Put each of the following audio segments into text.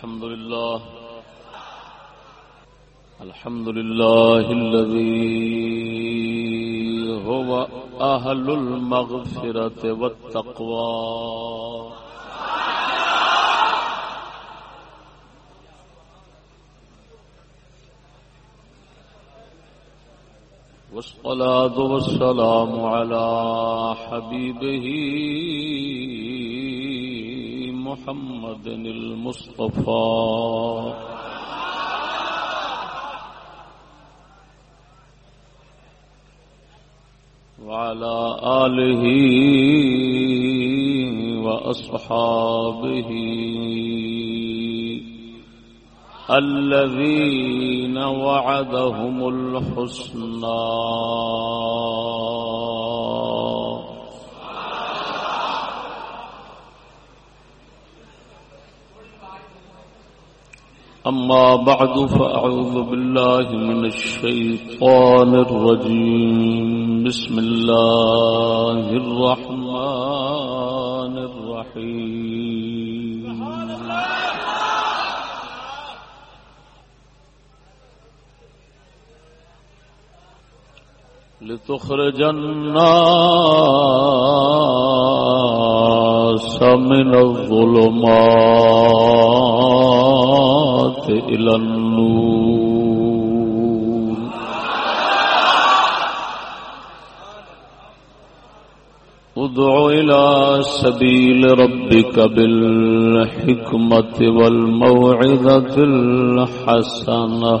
الحمد لله الحمد لله الذي هو أهل المغفرة والتقوى والصلاة والسلام على حبيبه محمد المصطفى. وعلى آله وأصحابه الذين وعدهم الحسنى. أما بعد فأعوذ بالله من الشيطان الرجيم. بسم الله الرحمن الرحيم. لتخرج الناس من الظلمات. إلى النور. ادع إلى سبيل ربك بالحكمة والموعظة الحسنة.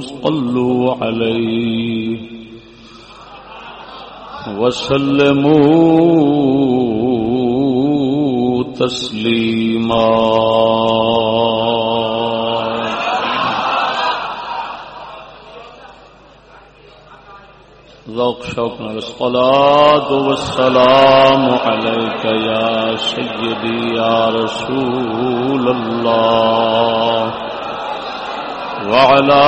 صلوا عليه وسلموا تسليما. ذوق شوق الصلاة والسلام عليك يا سيدي يا رسول الله. وعلى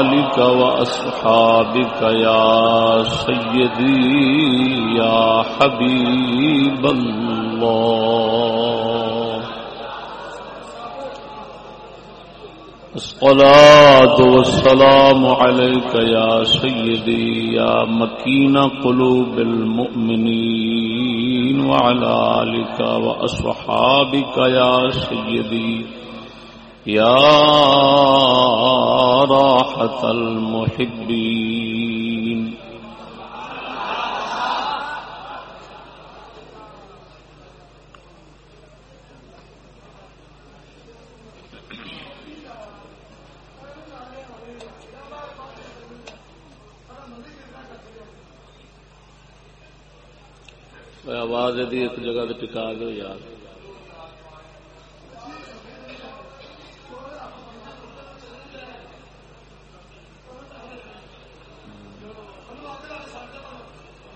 آلك وأصحابك يا سيدي، يا حبيب الله. الصلاة والسلام عليك يا سيدي، يا مكين قلوب المؤمنين، وعلى آلك وأصحابك يا سيدي يا راحة المحبين. آواز ایک جگہ ٹکا دو یار۔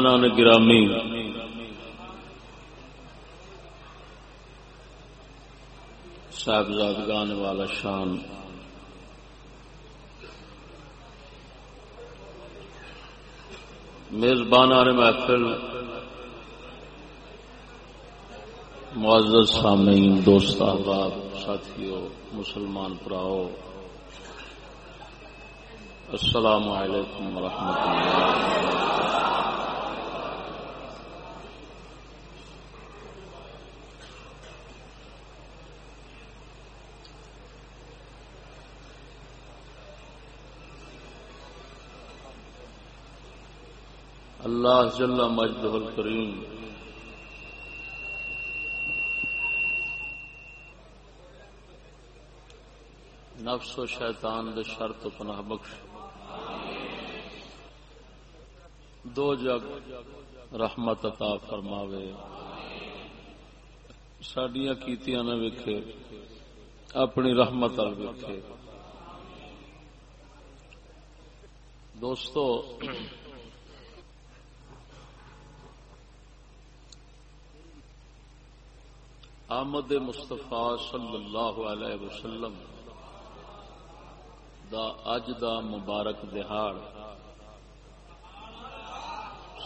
مہمان گرامی، صاحبزادگان والا شان، میزبان آنے محفل، معزز سامعین، دوست احباب ساتھیوں مسلمان پراؤ، السلام علیکم ورحمۃ اللہ اللہ جل مجد الکریم۔ نفس و شیطان دے شرط و پناہ بخش۔ دو جگ رحمت عطا فرماوے۔ سڈیا کیتیاں نہ ویکھے، اپنی رحمت وال ویکھے۔ دوستو آمد مصطفیٰ صلی اللہ علیہ وسلم دا اج دا مبارک دہاڑ۔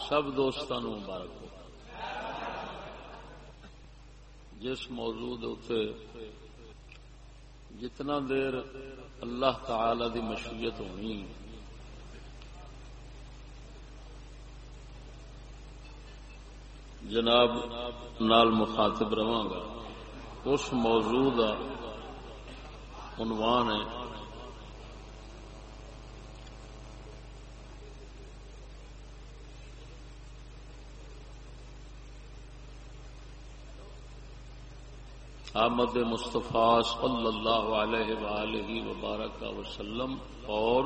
سب دوستان مبارک ہو۔ جس موضوع اتنے جتنا دیر اللہ تعالی دی مشیت ہونی، جناب نال مخاطب رہا گا۔ اس موضوع کا عنوان ہے۔ آمد مصطفیٰ صلی اللہ علیہ وآلہ وبارک وسلم اور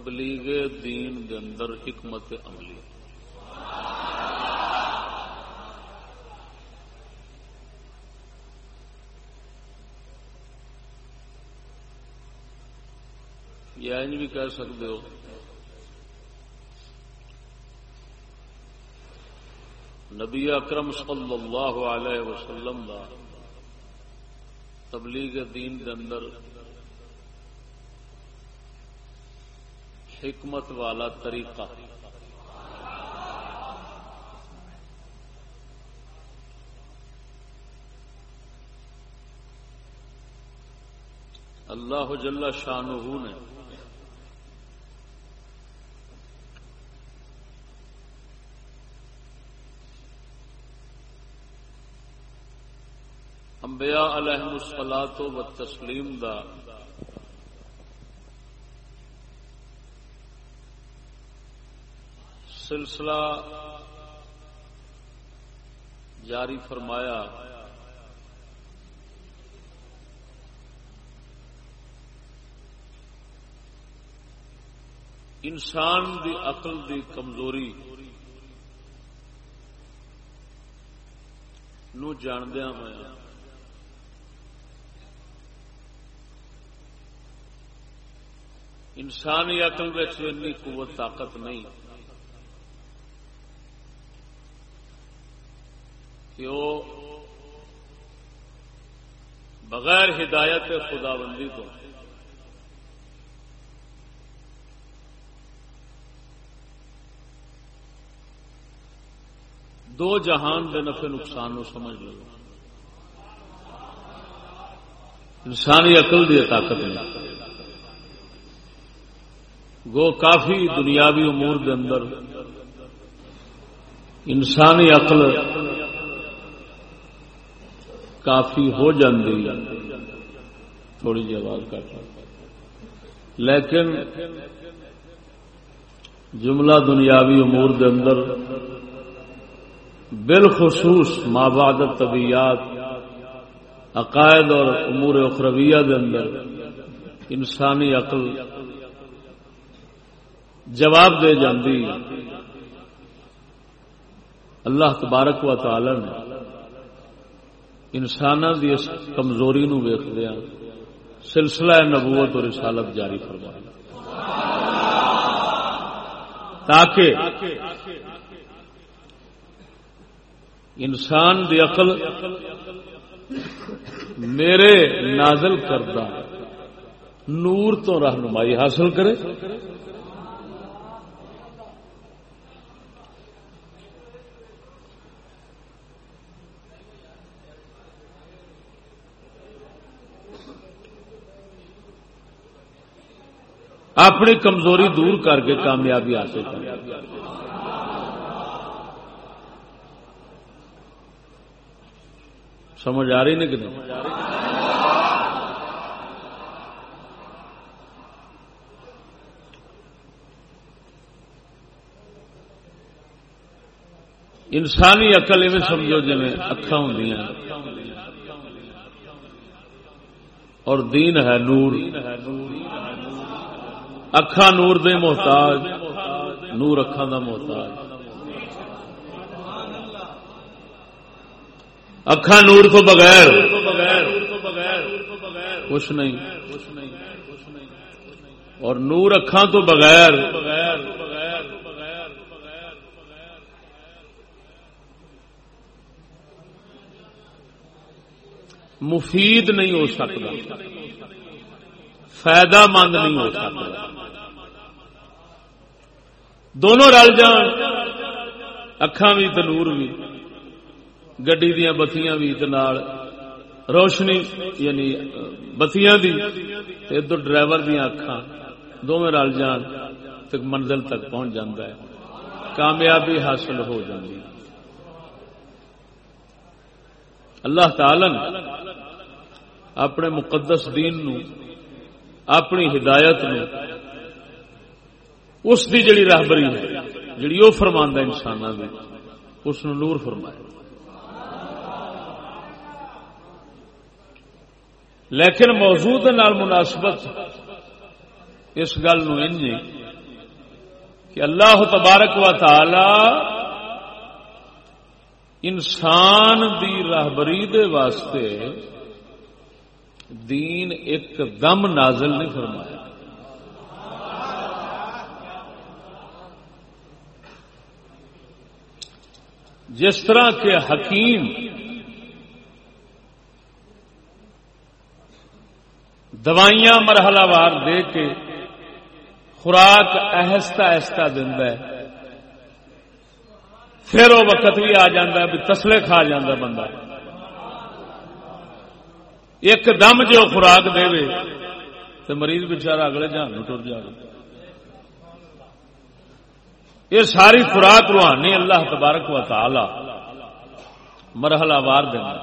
تبلیغ دین دے اندر حکمت عملی۔ یا انج بھی کہہ سکتے ہو۔ نبی اکرم صلی اللہ علیہ وسلم دا تبلیغ دین دے اندر حکمت والا طریقہ۔ اللہ جل شاہ نے انبیاء علیہ السلاط و تسلیم دا سلسلہ جاری فرمایا۔ انسان دی عقل دی کمزوری نو جاندیا ہوا انسانی عقل میں قوت، طاقت نہیں۔ کہ وہ بغیر ہدایت خدا بندی کو دو جہان کے نفع نقصان نو سمجھ لو۔ انسانی عقل دی طاقت نہیں۔ گو کافی دنیاوی امور دے اندر انسانی عقل کافی ہو جاندی۔ تھوڑی جی آواز کٹ لیکن جملہ دنیاوی امور دے اندر بالخصوص بعد طبیعت عقائد اور امور اخرویہ دے اندر انسانی عقل جواب دے جاندی۔ اللہ تبارک و تعالی نے انسان کی اس کمزوری نو ویخدیا ہاں۔ سلسلہ نبوت اور رسالت جاری فرمایا تاکہ انسان دی عقل میرے نازل کردہ نور تو رہنمائی حاصل کرے۔ اپنی کمزوری دور کر کے کامیابی حاصل کر۔ سمجھ آ رہی نہیں کہ انسانی اقل میں سمجھو جی اکھا ہوں اور دین ہے نور۔ اکھا نور دے محتاج نور اکھا دا محتاج اکھا نور تو بغیر کچھ نہیں اور نور اکھا تو بغیر مفید نہیں ہو سکتا فائدہ مند نہیں ہو سکتا دونوں رل جان اکھان بھی تنور بھی گڈی دیا بتیاں بھی روشنی یعنی بتیاں دی ادھر ڈرائیور دیا اکھان دونوں رل جان تک منزل تک پہنچ جاتا ہے۔ کامیابی حاصل ہو جاتی اللہ تعالی اپنے مقدس دین نو، اپنی ہدایت نو اس دی جڑی راہبری ہے، جڑی وہ فرما انسان نے اس نور فرمایا لیکن موجود نال مناسبت اس گل کہ اللہ تبارک و تعالی انسان دی راہبری دے واسطے دین ایک دم نازل نہیں فرمایا۔ جس طرح کے حکیم دوائیاں مرحلہ وار دے کے خوراک آہستہ آہستہ ہے، پھر وہ وقت بھی آ جا بھی تسلے کھا جا بندہ ایک دم جو خوراک دے تو مریض بچارا اگلے جہان ٹر جائے یہ ساری خوراک روحانی اللہ تبارک و تعالی مرحلہ وار دینا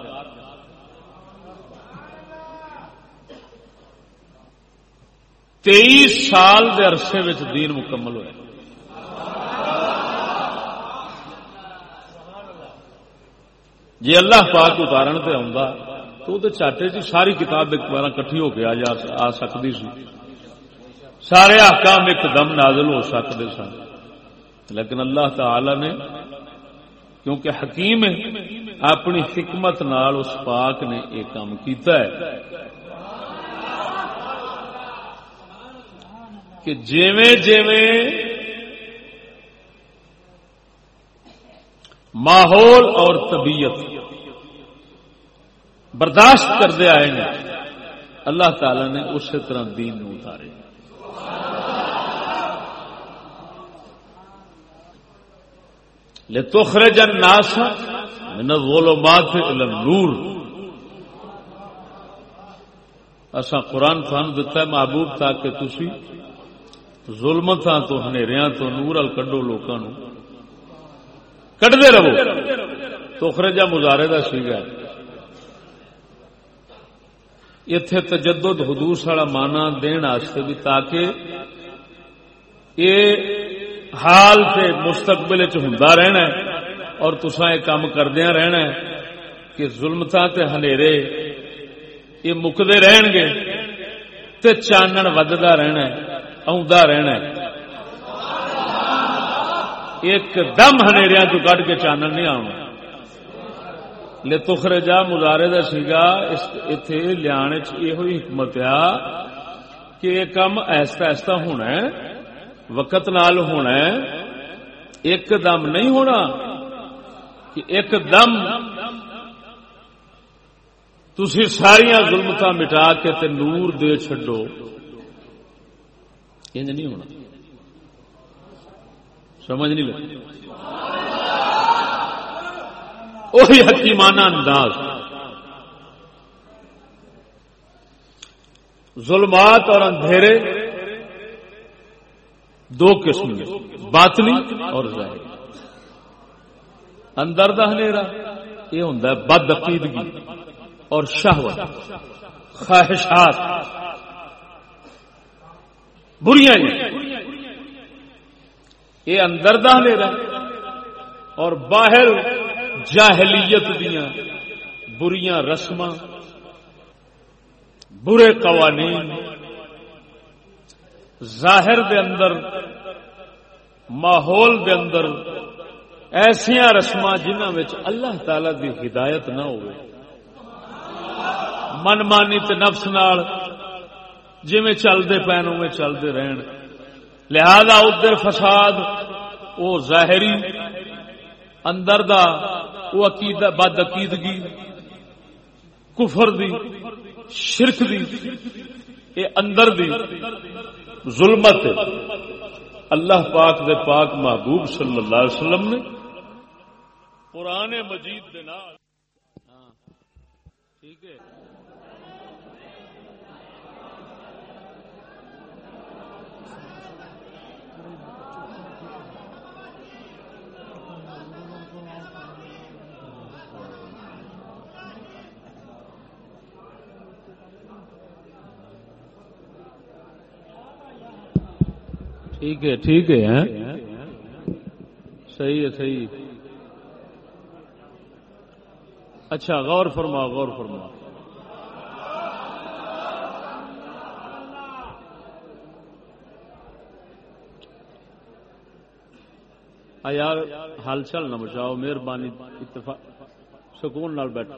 تیئیس سال دے عرصے دین مکمل ہوا جی اللہ پاک اتارن سے تو وہ چاٹے جی ساری کتاب ایک بار کٹھی ہو کے آ سکتی سی۔ سارے آکام ایک دم نازل ہو سکتے سن۔ لیکن اللہ تعالی نے کیونکہ حکیم ہے، اپنی حکمت نال اس پاک نے یہ کام کیتا ہے۔ کہ جیویں جیویں ماحول اور طبیعت برداشت کرتے آئے ہیں، اللہ تعالی نے اسی طرح دین اتارے۔ لتخرج الناس من الظلمات الى النور. اسا قرآن تھان دتا ہے، محبوب تاکہ تسی ظلمتاں تو ہنیریاں تو نور ال کڈو لوکاں نو کڈدے رہو۔ تخرجا مظاہرے دا سیگا ایتھے تجدد حدوث والا مانا دین واسطے بھی تاکہ یہ حال سے مستقبل ہوں رہنا ہے اور تسا یہ کام کردیا رہنا ہے کہ ظلمتا تے ہنیرے، یہ مکتے رہن گے تے چانن ودتا رہنا رہنا ایک دم ہنیریا چ کٹ کے چانن نہیں آنا لے تخرے جا مزارے کا سیگا اتے لیا یہ حکمت آ کہ یہ کام ایستا ایستا ہونا ہے۔ وقت نال ہونا ہے، ایک دم نہیں ہونا کہ ایک دم تھی ساریا ظلمت مٹا کے تے نور دے چڈو انج نہیں ہونا۔ سمجھ نہیں لگی۔ وہی حکیمانہ انداز۔ ظلمات اور اندھیرے دو قسم کے باطنی اور ظاہر اندر دا ہنیرا، یہ ہوں بد عقیدگی اور شہوت، خواہشات۔ بریاں یہ اندر دا ہنیرا اور باہر جاہلیت دیا بریاں رسم برے قوانین۔ ظاہر دے اندر، ماحول دے اندر ایسیا رسم جنہوں اللہ تعالی دی ہدایت نہ ہو من مانی تے نفس نال جی چلتے پین اوے چلتے رہن۔ لہذا ادھر فساد وہ ظاہری، اندر دا وہ عقید بد عقیدگی کفر دی، شرک دی، اے اندر دی۔ ظلمت اللہ پاک دے پاک محبوب صلی اللہ علیہ وسلم نے قرآن مجید دے نال۔ ہاں، ٹھیک ہے۔ ٹھیک ہے ٹھیک ہے ہاں؟ صحیح ہے، صحیح اچھا غور فرما غور فرما یار حال چل نہ بچاؤ، مہربانی سکون نال بیٹھ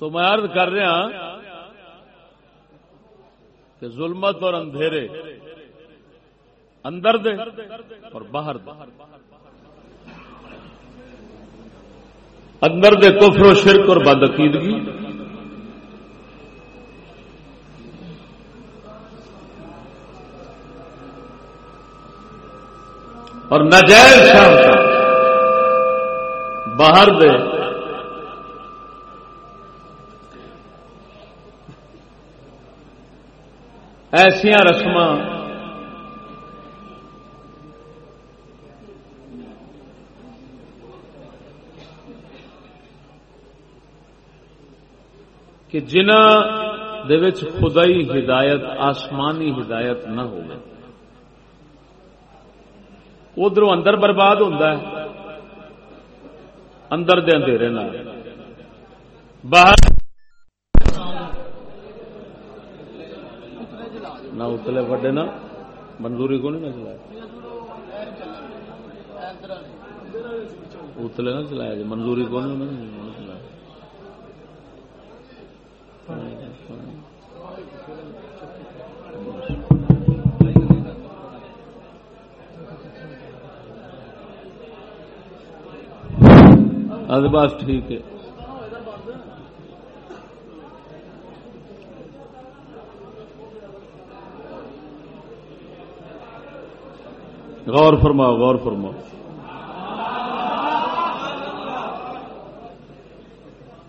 تو میں عرض کر رہا کہ ظلمت اور اندھیرے اندر دے اور باہر دے۔ اندر دے کفر و شرک اور بد عقیدگی اور نجائز باہر دے۔ ایسیا رسم کہ جنہ خدائی ہدایت، آسمانی ہدایت نہ ہو ادھر اندر برباد ہوتا ہے، اندر دے اندھیرے باہر نہ وڈے نا منظوری کو نہیں چلایا۔ اتلے نہ چلایا جی منظوری کو نہیں بس ٹھیک ہے۔ غور فرما غور فرما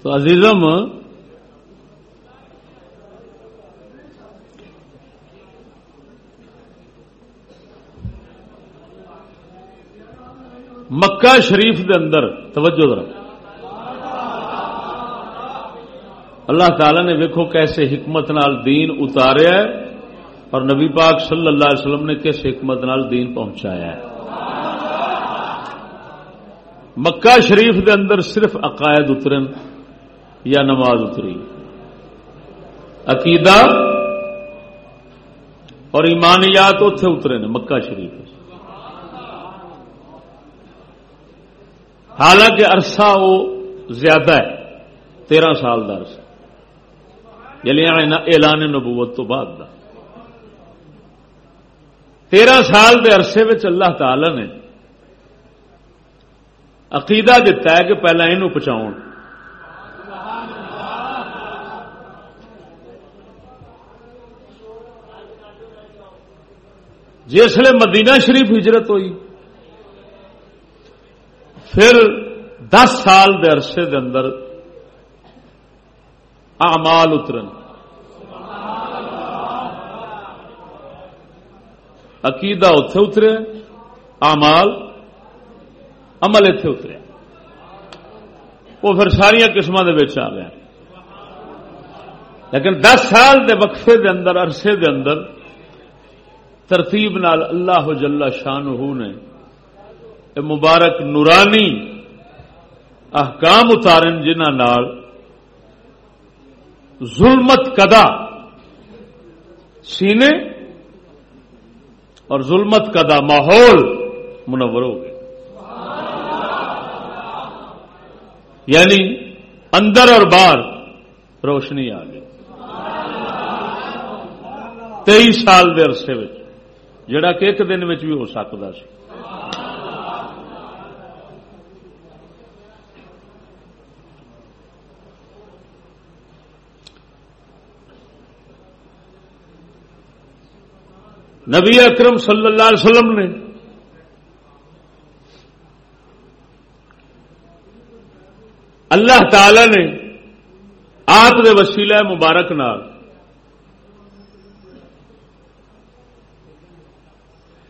تو عزیزم، مکہ شریف دے اندر، توجہ ذرا۔ اللہ تعالی نے ویکو کیسے حکمت نال دین اتاریا ہے۔ اور نبی پاک صلی اللہ علیہ وسلم نے کس حکمت نال دین پہنچایا ہے؟ مکہ شریف دے اندر صرف عقائد اترن یا نماز اتری؟ عقیدہ اور ایمانیات اتے اترے نے مکہ شریف حالانکہ عرصہ وہ زیادہ ہے، تیرہ سال کا عرصہ۔ یعنی اعلان نبوت تو بعد کا تیرہ سال دے عرصے اللہ تعالی نے عقیدہ دتا ہے کہ پہلے یہ پہنچاؤ جسے مدینہ شریف ہجرت ہوئی، پھر دس سال دے عرصے دے اندر اعمال اترن۔ عقیدہ اتے اترے امال عمل اتے اتریا وہ پھر ساریا قسم کے آ گیا لیکن دس سال دے وقفے دے اندر، عرصے دے اندر ترتیب نال اللہ جل شان نے مبارک نورانی احکام اتارن جنہ ظلمت کدا سینے اور ظلمت کدا ماحول منور ہو گیا یعنی اندر اور باہر روشنی آ گئی۔ تئی سال کے عرصے جڑا کہ ایک دن بھی ہو سکتا سی۔ نبی اکرم صلی اللہ علیہ وسلم نے اللہ تعالی نے آپ دے وسیلہ مبارک نال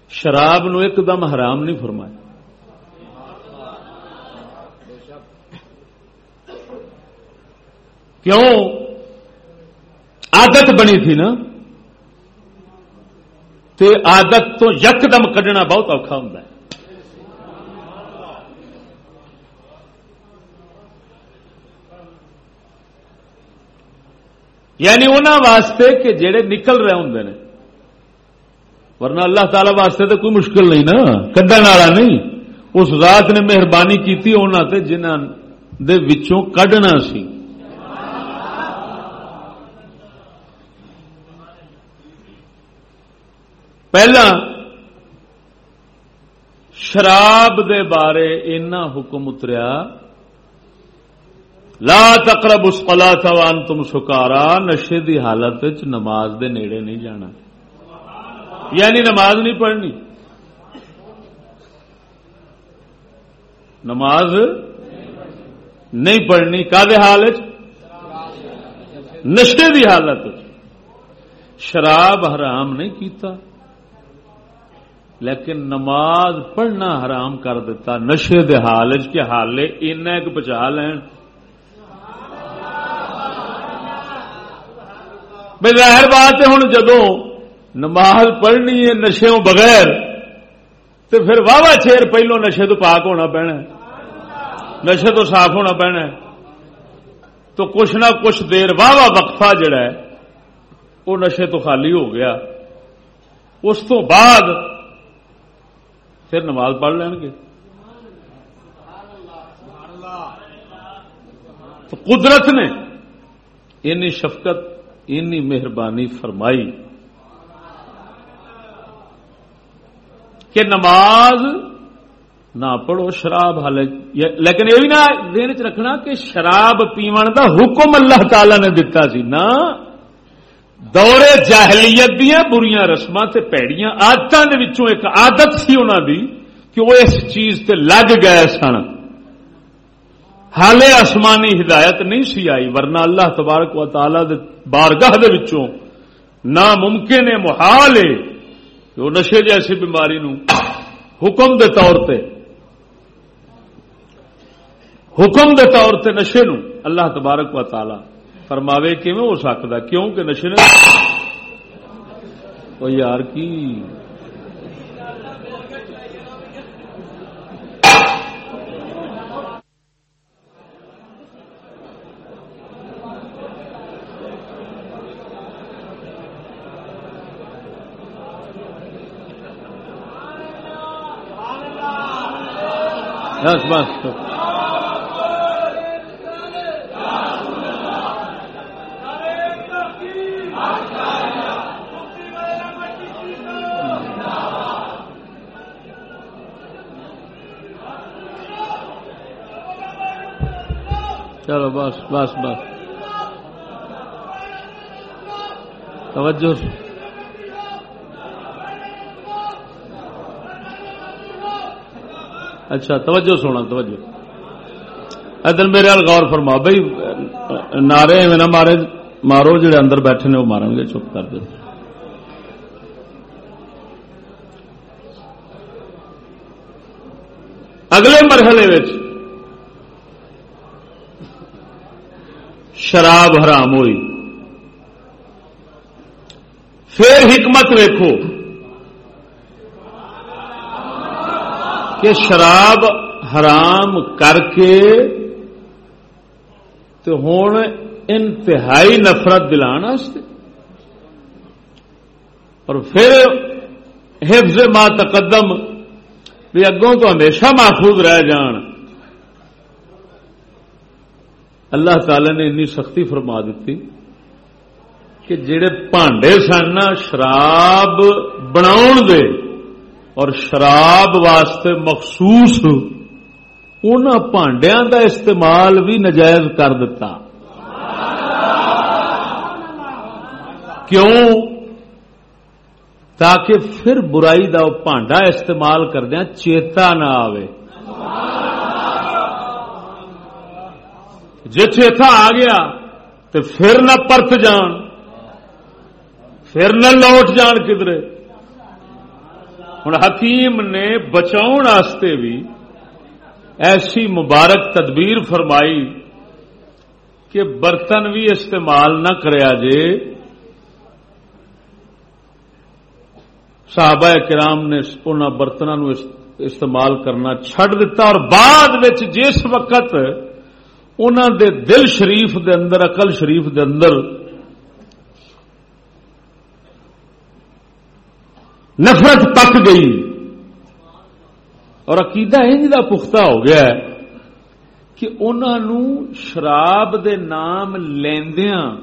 شراب نو ایک دم حرام نہیں فرمایا۔ کیوں؟ عادت بنی تھی نا۔ تے عادت تو یکدم کڈنا بہت اوکھا ہوں یعنی انہوں واسطے کہ جڑے نکل رہے ہوں نے۔ ورنہ اللہ تعالی واسطے تو کوئی مشکل نہیں نا، کڈن والا نہیں۔ اس ذات نے مہربانی کی انہوں نے جنہوں دے وچوں کڈنا سی۔ پہلا شراب دے بارے اینا حکم اتریا لا تقرب اس پلا تھوان تم سکارا نشے دی حالت نماز دے نیڑے نہیں جانا یعنی نماز نہیں پڑھنی نماز نہیں پڑھنی کا حالت نشے دی حالت شراب حرام نہیں کیتا لیکن نماز پڑھنا حرام کر دیتا، نشے دے حال کے حالے ایک بچا لین۔ بھائی ظاہر بات ہے ہوں جدو نماز پڑھنی ہے نشے بغیر تو پھر واہ واہ چیر پہلو نشے تو پاک ہونا پینا نشے تو صاف ہونا پینا تو کچھ نہ کچھ دیر واہ واہ وقفہ جڑا ہے، وہ نشے تو خالی ہو گیا۔ اس تو بعد پھر نماز پڑھ لین گے۔ تو قدرت نے اینی شفقت اینی مہربانی فرمائی کہ نماز نہ پڑھو شراب حال لیکن یہ بھی نہ دین چ رکھنا کہ شراب پیمن دا حکم اللہ تعالی نے دتا سی نا دورے جاہلیت دیا بریاں رسم سے پیڑیاں آدتوں ایک آدت سی انہوں دی کہ وہ اس چیز تے لگ گئے سن۔ حالے آسمانی ہدایت نہیں سی آئی، ورنہ اللہ تبارک و تعالی دے بارگاہ دے وچوں ناممکن ہے، محال ہے کہ وہ نشے جیسی بیماری نو حکم دے طور تے، حکم دے طور تے نشے نو اللہ تبارک و تعالی فرماوے کیون ہو سکتا کیوں کہ نشے نے وہ یار کی؟ ہاں، بس بس چلو، بس بس بس۔ توجہ۔ اچھا توجہ سونا توجہ۔ ادھر میرے غور فرما بھائی، نعرے میں نہ مارے، مارو، جڑے اندر بیٹھے نے، وہ مارن گے، چپ کر دے۔ اگلے مرحلے شراب حرام ہوئی۔ پھر حکمت ویکو کہ شراب حرام کر کے تو ہوں انتہائی نفرت دلان اور پھر حفظ ما تقدم بھی اگوں تو ہمیشہ محفوظ رہ جان۔ اللہ تعالی نے انی سختی فرما دیتی کہ جڑے پانڈے سن شراب بنا دے اور شراب واسطے مخصوص ان پانڈیا کا استعمال بھی نجائز کر دیتا کیوں؟ تاکہ پھر برائی دا پانڈا استعمال کردیا چیتا نہ آوے۔ جی چیتا آ گیا تو پھر نہ پرت جان، پھر نہ لوٹ جان کدرے ہوں حکیم نے بچاؤ بھی ایسی مبارک تدبیر فرمائی کہ برتن بھی استعمال نہ کریا جے۔ صحابہ کرام نے ان برتنوں استعمال کرنا چھڈ دیتا اور بعد جس وقت انہوں دے دل شریف دے اندر اقل شریف دے اندر نفرت پک گئی۔ اور عقیدہ انج کا پختہ ہو گیا ہے کہ انہوں شراب دے نام لیندیاں۔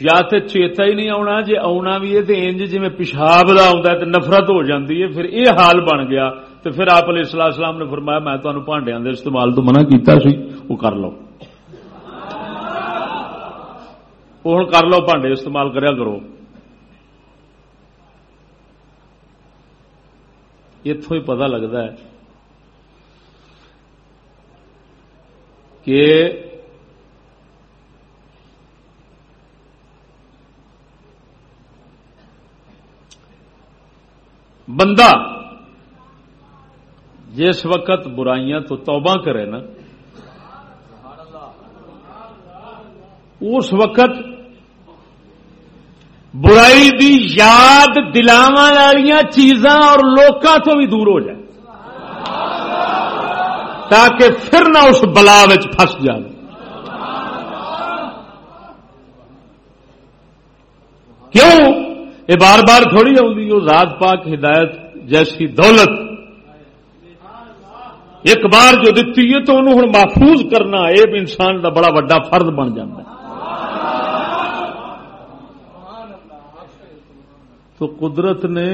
یا تو چیتا ہی نہیں آنا جی آنا بھی ہے تو انج جی پیشاب کا آتا ہے تو نفرت ہو جاتی ہے، پھر یہ حال بن گیا۔ تو پھر آپ علیہ السلام السلام نے فرمایا، میں تمہیں پانڈیا کے استعمال تو منع کیتا سی وہ کر لو۔ وہ ہوں کر لو، پانڈے استعمال کریا کرو۔ اتوں ہی پتا لگتا ہے کہ بندہ جس وقت برائیاں تو توبہ کرے نا، اس وقت برائی دی یاد دلاو والی چیزاں اور لوکاں تو بھی دور ہو جائے، تاکہ پھر نہ اس بلا پھنس جائے۔ کیوں؟ یہ بار بار تھوڑی آؤں وہ ذات پاک ہدایت جیسی دولت ایک بار جو دیتی ہے تو انہوں ہوں محفوظ کرنا یہ بھی انسان کا بڑا وڈا فرد بن جاتا ہے۔ تو قدرت نے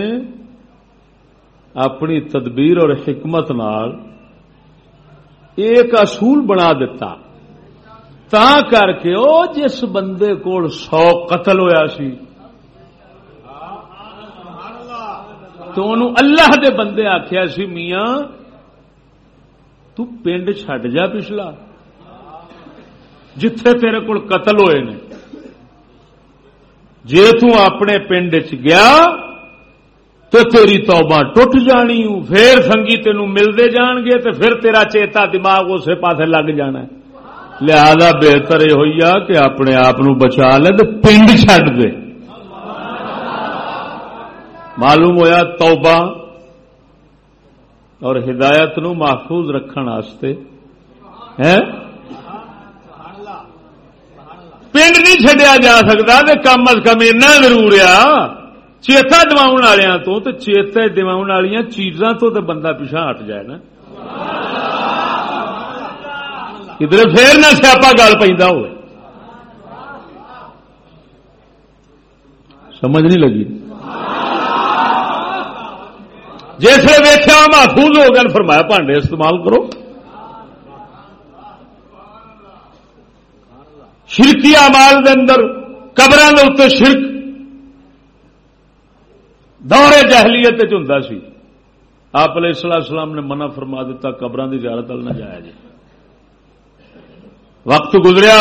اپنی تدبیر اور حکمت نال ایک اصول بنا دیتا تا کر کے او جس بندے کو سو قتل ہویا سی، تو انہوں اللہ دے بندے آخیا سی، میاں تو پنڈ چھڈ جا پچھلا۔ جتھے تیرے کول قتل ہوئے نے۔ جے تو اپنے پنڈ چ گیا تو تیری توبہ ٹوٹ جانی پھر سنگی تین ملتے جان گے تو پھر تیرا چیتا دماغ اسے پاس لگ جانا لہذا بہتر یہ ہوئی کہ اپنے آپ بچا لے تو پنڈ چڈ دے۔ معلوم ہویا توبہ اور ہدایت نو محفوظ رکھنے پنڈ نہیں چڈیا جا سکتا کم از کم ایسا ضرور آ چیتا دوا تو چیتا دوا چیزاں تو بندہ پیچھا ہٹ جائے نا۔ کدھر پھر نہ سیاپا گل پہ ہو سمجھ نہیں لگی۔ جیسے ویخیا محفوظ ہو گئے، فرمایا پانڈے استعمال کرو۔ شرکی امال دے اندر قبر کے اتنے شرک۔ دورے جہلیت ہوں سی۔ آپ علیہ السلام نے منع فرما دیتا قبر کی زیارت نہ جایا جی وقت گزریا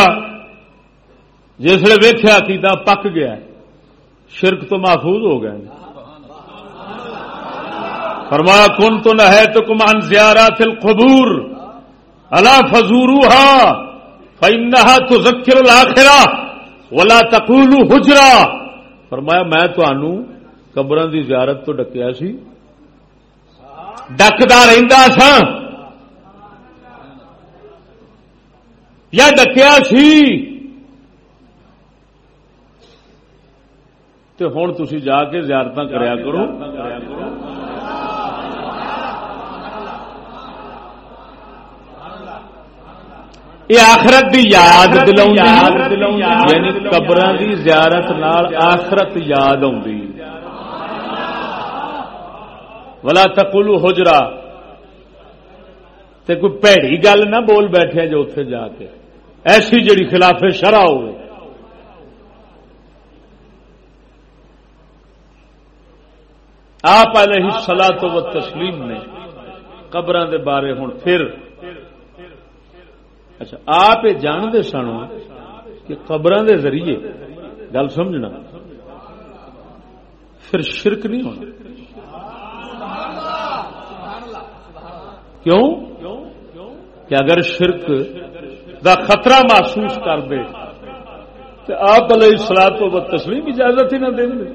جسے ویخیا کیتا پک گیا۔ شرک تو محفوظ ہو گیا فرمایا کن تو نہ ہے تو کمان زیارہ تل قبور اللہ فضور فنہا تو ذکر الآخرا ولا تقول حجرا. فرمایا، میں تنوع قبر دی زیارت تو ڈکیا سی۔ ڈکتا رہتا سا یا ڈکیا سی۔ تو ہوں تھی جا کے زیارت کریا کرو۔ یہ آخرت دی یاد دلاؤں یعنی قبر دی زیارت نال آخرت یاد آئی ولا تقولو حجرا۔ تے کوئی پیڑی گل نہ بول بیٹھے جو اتے جا کے۔ ایسی جڑی خلاف شرع ہوئے۔ آپ علیہ سلا تو و تسلیم نے قبر دے بارے ہوں پھر اچھا آپ یہ جانتے سن کہ قبر دے ذریعے، گل سمجھنا، پھر شرک نہیں ہونا۔ کیوں؟ کہ اگر شرک دا خطرہ محسوس کر دے تو آپ علیہ سلا تو تسلیم اجازت ہی نہ دیں گے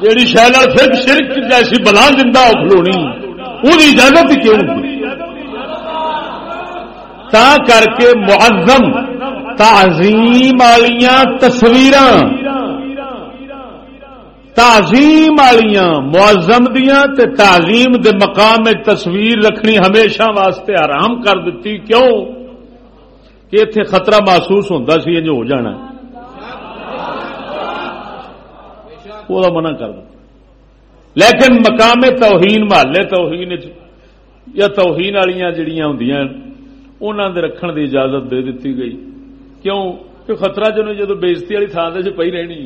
جیڑی شہر شرک جیسی بلا دہ کھلونی وہ اجازت ہی کیوں تا کر کے معظم تعظیم والیاں تصویر تعظیم والیاں معظم دیا تعظیم دے مقام میں تصویر رکھنی ہمیشہ واسطے آرام کر دیتی۔ کیوں؟ کہ اتے خطرہ محسوس ہوتا سی جو ہو جانا۔ وہ منع کر دیا لیکن مقام توہین محلے، توہین یا توہین والیاں جڑیاں ہوں انہوں نے رکھن دی اجازت دے دیتی گئی کیوں کہ خطرہ جو جدو بےزتی والی تھان سے پی رہنی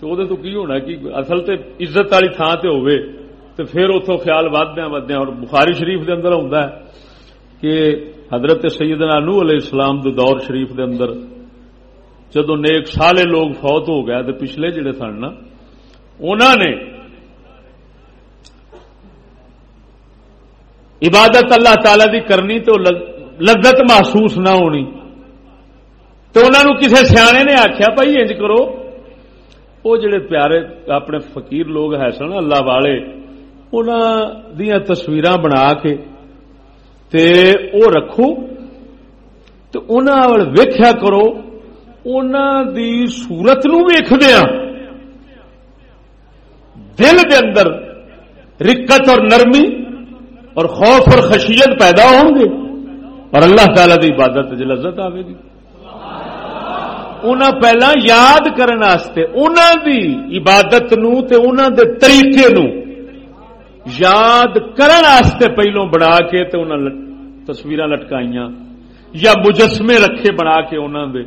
تو وہ تو کی ہونا کہ اصل تے عزت والی تھان تے ہوئے تو پھر اتوں خیال ودیا ودیا اور بخاری شریف دے اندر ہوں کہ حضرت سیدنا نو علیہ السلام دے دور شریف دے اندر جدو نیک سالے لوگ فوت ہو گئے تو پچھلے جڑے سن نا انہوں نے عبادت اللہ تعالی دی کرنی تو لذت محسوس نہ ہونی۔ تو انہوں نے کسی سیانے نے آخیا بھائی انج کرو۔ وہ جڑے پیارے اپنے فقیر لوگ ہے سن، اللہ والے انہوں دیا تصویر بنا کے تے او رکھو۔ تو ویخیا کرو دی سورت نو دل دے اندر رکت اور نرمی اور خوف اور خشیت پیدا ہوں گے۔ اور اللہ تعالی دی عبادت لذت آئے گی۔ انہاں پہلا یاد کرنے دی عبادت نو تے انہاں دے طریقے نو یاد کرنے پہلو بنا کے تے انہاں تصویر لٹکائیاں یا مجسمے رکھے بنا کے انہاں دے۔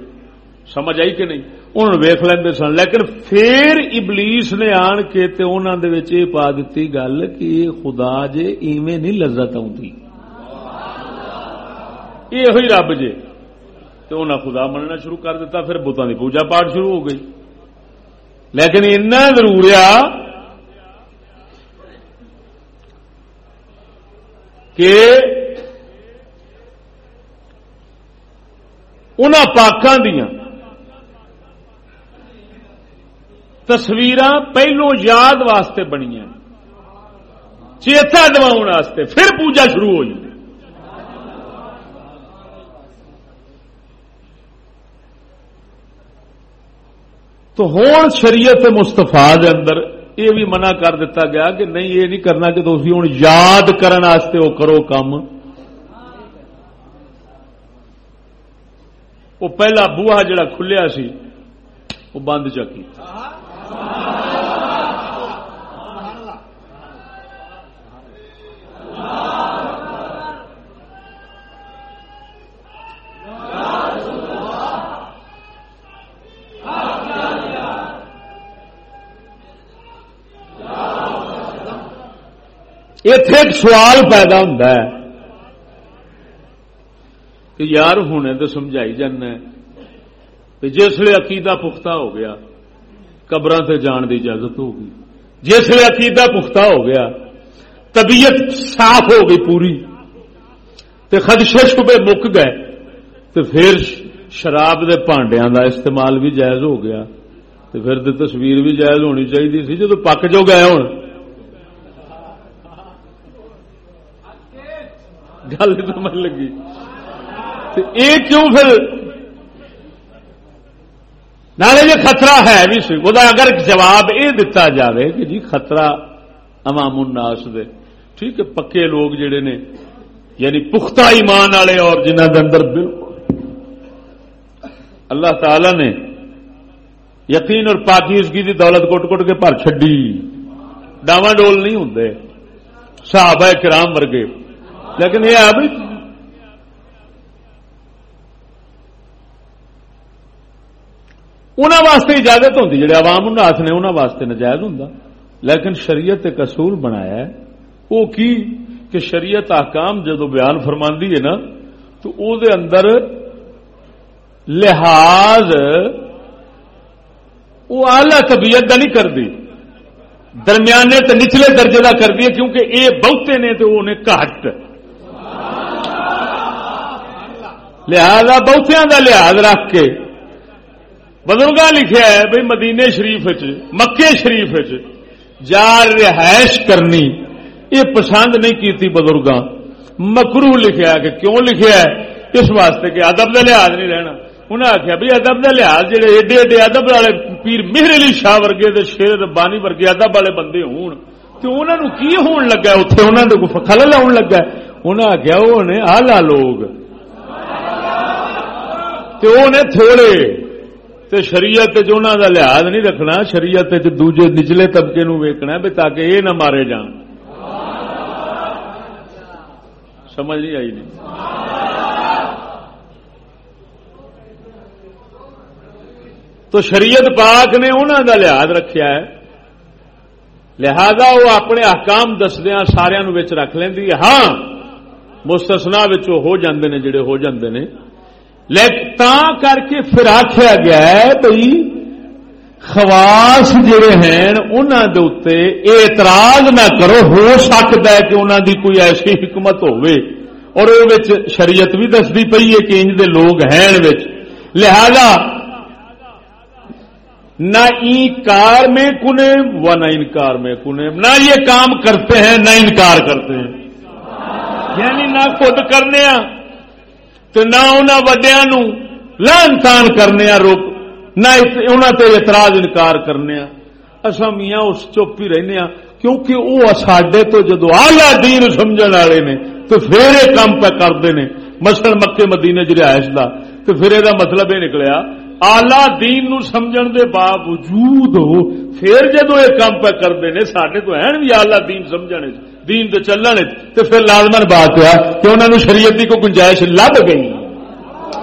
سمجھ آئی کہ نہیں؟ انہوں نے ویخ لیندے سن، لیکن پھر ابلیس نے آن کے تے انہاں دے وچ پا دیتی گل کہ خدا جے ایویں نہیں لذت آتی یہ ہوئی رب جے۔ تو انہیں خدا مننا شروع کر دیتا، پھر بتان کی پوجا پاٹ شروع ہو گئی۔ لیکن اتنا ضرور آ کہ ان پاکوں دیا تصویر پہلو یاد واسطے بنیا چیتا دوا پھر پوجا شروع ہو جی جائے تو ہوں شریعت مستفا اندر یہ بھی منع کر دیتا گیا کہ نہیں، یہ نہیں کرنا کہ تھی ہوں یاد کرنے وہ کرو کام وہ پہلا بوہا جڑا کھلیا سی، وہ بند چکی۔ اتے ایک سوال پیدا ہوتا ہے کہ یار ہونے تو سمجھائی جانا جسے عقیدہ پختہ ہو گیا قبر سے جان کی اجازت ہوگی جسے عقیدہ پختہ ہو گیا، طبیعت صاف ہو گئی پوری۔ تے خدشے شبے مک گئے۔ تو پھر شراب دے پانڈیا دا استعمال بھی جائز ہو گیا۔ تو پھر تصویر بھی جائز ہونی چاہیے سی جب پک جو گئے ہوں گل سمجھ لگی۔ یہ کیوں پھر؟ نالے جی خطرہ ہے بھی سی، وہ اگر جواب یہ دتا جاوے کہ جی خطرہ عوام الناس دے۔ ٹھیک ہے، پکے لوگ جڑے نے یعنی پختہ ایمان والے اور جنہ کے اندر بالکل۔ اللہ تعالی نے یقین اور پاکیزگی کی دولت کٹ کٹ کے پر چڈی ڈاواں ڈول نہیں ہوں صحابہ کرام ورگے۔ لیکن یہ ہے انہوں واسطے اجازت ہوتی جڑے عوام الناس نے انہوں واسطے نجائز ہوں لیکن شریعت ایک اصول بنایا ہے۔ وہ کی؟ کہ شریعت احکام جدو بیان فرماندی ہے نا، تو او دے اندر لحاظ وہ آلہ طبیعت کا نہیں کرتی درمیانے تو نچلے درجے کا کر دی کیونکہ یہ بہتے نے تو وہ گھٹ لہذا بہتیا کا لحاظ رکھ کے بزرگ لکھا ہے بھائی مدینے شریف مکے شریف جا رہائش کرنی، یہ پسند نہیں کی بزرگ مکرو لکھا کہ کیوں لکھا ہے؟ اس واسطے کہ ادب کا لحاظ نہیں رہنا۔ انہیں آخیا بھی ادب کا لحاظ جہے ایڈے ایڈے ادب والے پیر مہر علی شاہ ورگے شیر بانی ورگے ادب والے بندے ہون تو انہوں کی ہون لگا اتنے انہوں نے خل لگا انہیں آخیا وہ نے آلہ لوگ تھوڑے تے شریعت انہوں کا لحاظ نہیں رکھنا شریعت دوجے نچلے طبقے نو ویکنا بھی تاکہ یہ نہ مارے جان سمجھ نہیں آئی نہیں تو شریعت پاک نے انہوں کا لحاظ رکھا ہے لہذا وہ اپنے احکام دسدیا سارا رکھ لینی ہاں مستسنا ہو جاندے نے جڑے ہو جاندے نے کر کے پھر آخیا گیا ہے بھائی خواس جڑے ہیں انہوں دے اتنے اعتراض نہ کرو، ہو سکتا ہے کہ انہوں دی کوئی ایسی حکمت ہوئے اور وہ شریعت بھی دستی پی ہے کہ انج دے لوگ ہیں لہذا نہ کار میں کنے و نہ انکار میں کنے۔ نہ یہ کام کرتے ہیں، نہ انکار کرتے ہیں۔ یعنی نہ خود کرنے ہاں۔ تو نہ انہوں وڈیا لان تان کرنے روک نہ انہوں تے اعتراض انکار کرنے اصا میاں اس چپ ہی رہنے کیونکہ وہ ساڈے تو جدو آلہ دین سمجھ والے نے تو پھر یہ کام پہ کرتے ہیں مسل مکے مدینے چ رہائش کا تو پھر یہ مطلب یہ نکلیا آلہ دین نو سمجھن دے باوجود ہو پھر جدو یہ کام پہ کرتے ہیں سارے تو ہے بھی آلہ دین سمجھنے دین دے چلنے تو پھر لازمن بات ہے کہ انہوں نے شریعت کی گنجائش لب گئی۔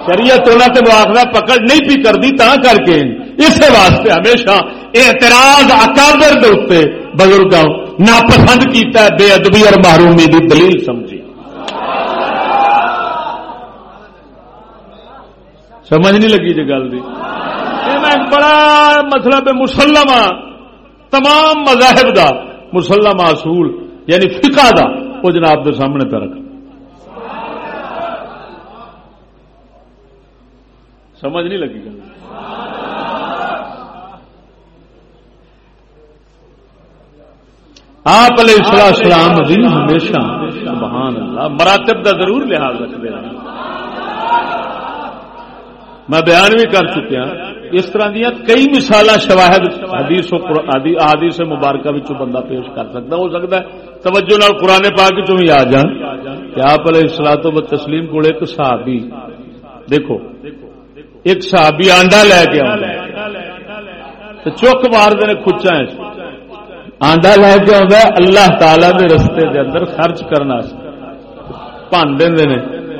شریعت انہوں نے مواخذہ پکڑ نہیں پی کر دی تا کر کے۔ اس واسطے ہمیشہ اعتراض اکابر دے بزرگوں ناپسند کیتا ہے، بے ادبی اور محرومی دی دلیل سمجھی۔ سمجھ نہیں لگی جی گل میں بڑا مطلب مسلم تمام مذاہب دا مسلم اصول یعنی فقہ دا، وہ جناب دے سامنے پہ رکھ۔ سمجھ نہیں لگی گل۔ آپ علیہ السلام ہمیشہ، سبحان اللہ، مراتب دا ضرور لحاظ رکھتے ہیں میں بیان بھی کر چکیا ہاں۔ اس طرح دیا کئی مثال شواہد حدیث حدیث مبارکہ بندہ پیش کر سکتا ہو سکتا ہے توجہ نال قرآن پاک چ بھی آ جان کہ آپ علیہ السلاط و تسلیم کو ایک صحابی دیکھو، ایک صحابی آنڈا لے کے تو چک مار دے کچا آنڈا لے کے آ اللہ تعالی دے رستے دے اندر خرچ کرنا پن دے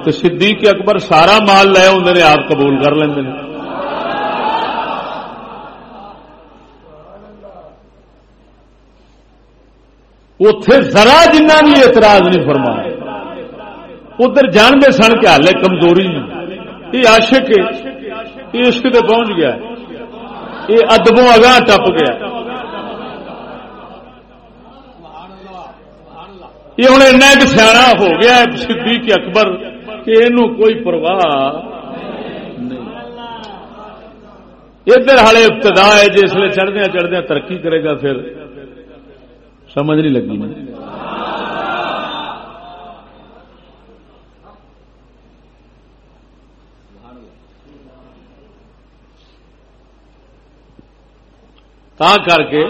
تو صدیق اکبر سارا مال لے آدھے آپ قبول کر لیں اتے ذرا جنہ بھی اعتراض نہیں فرما ادھر جانتے سن کے ہال کمزوری یہ عاشق یہ عشق تے پہنچ گیا۔ یہ ادبوں اگاں ٹپ گیا۔ یہ ہوں ایک سیاح ہو گیا صدیق اکبر، کہ یہ کوئی پرواہ نہیں۔ ادھر ہالے ابتدا ہے جسے چڑھدیا چڑھدیا ترقی کرے گا پھر۔ سمجھ نہیں لگی۔ تا کر کے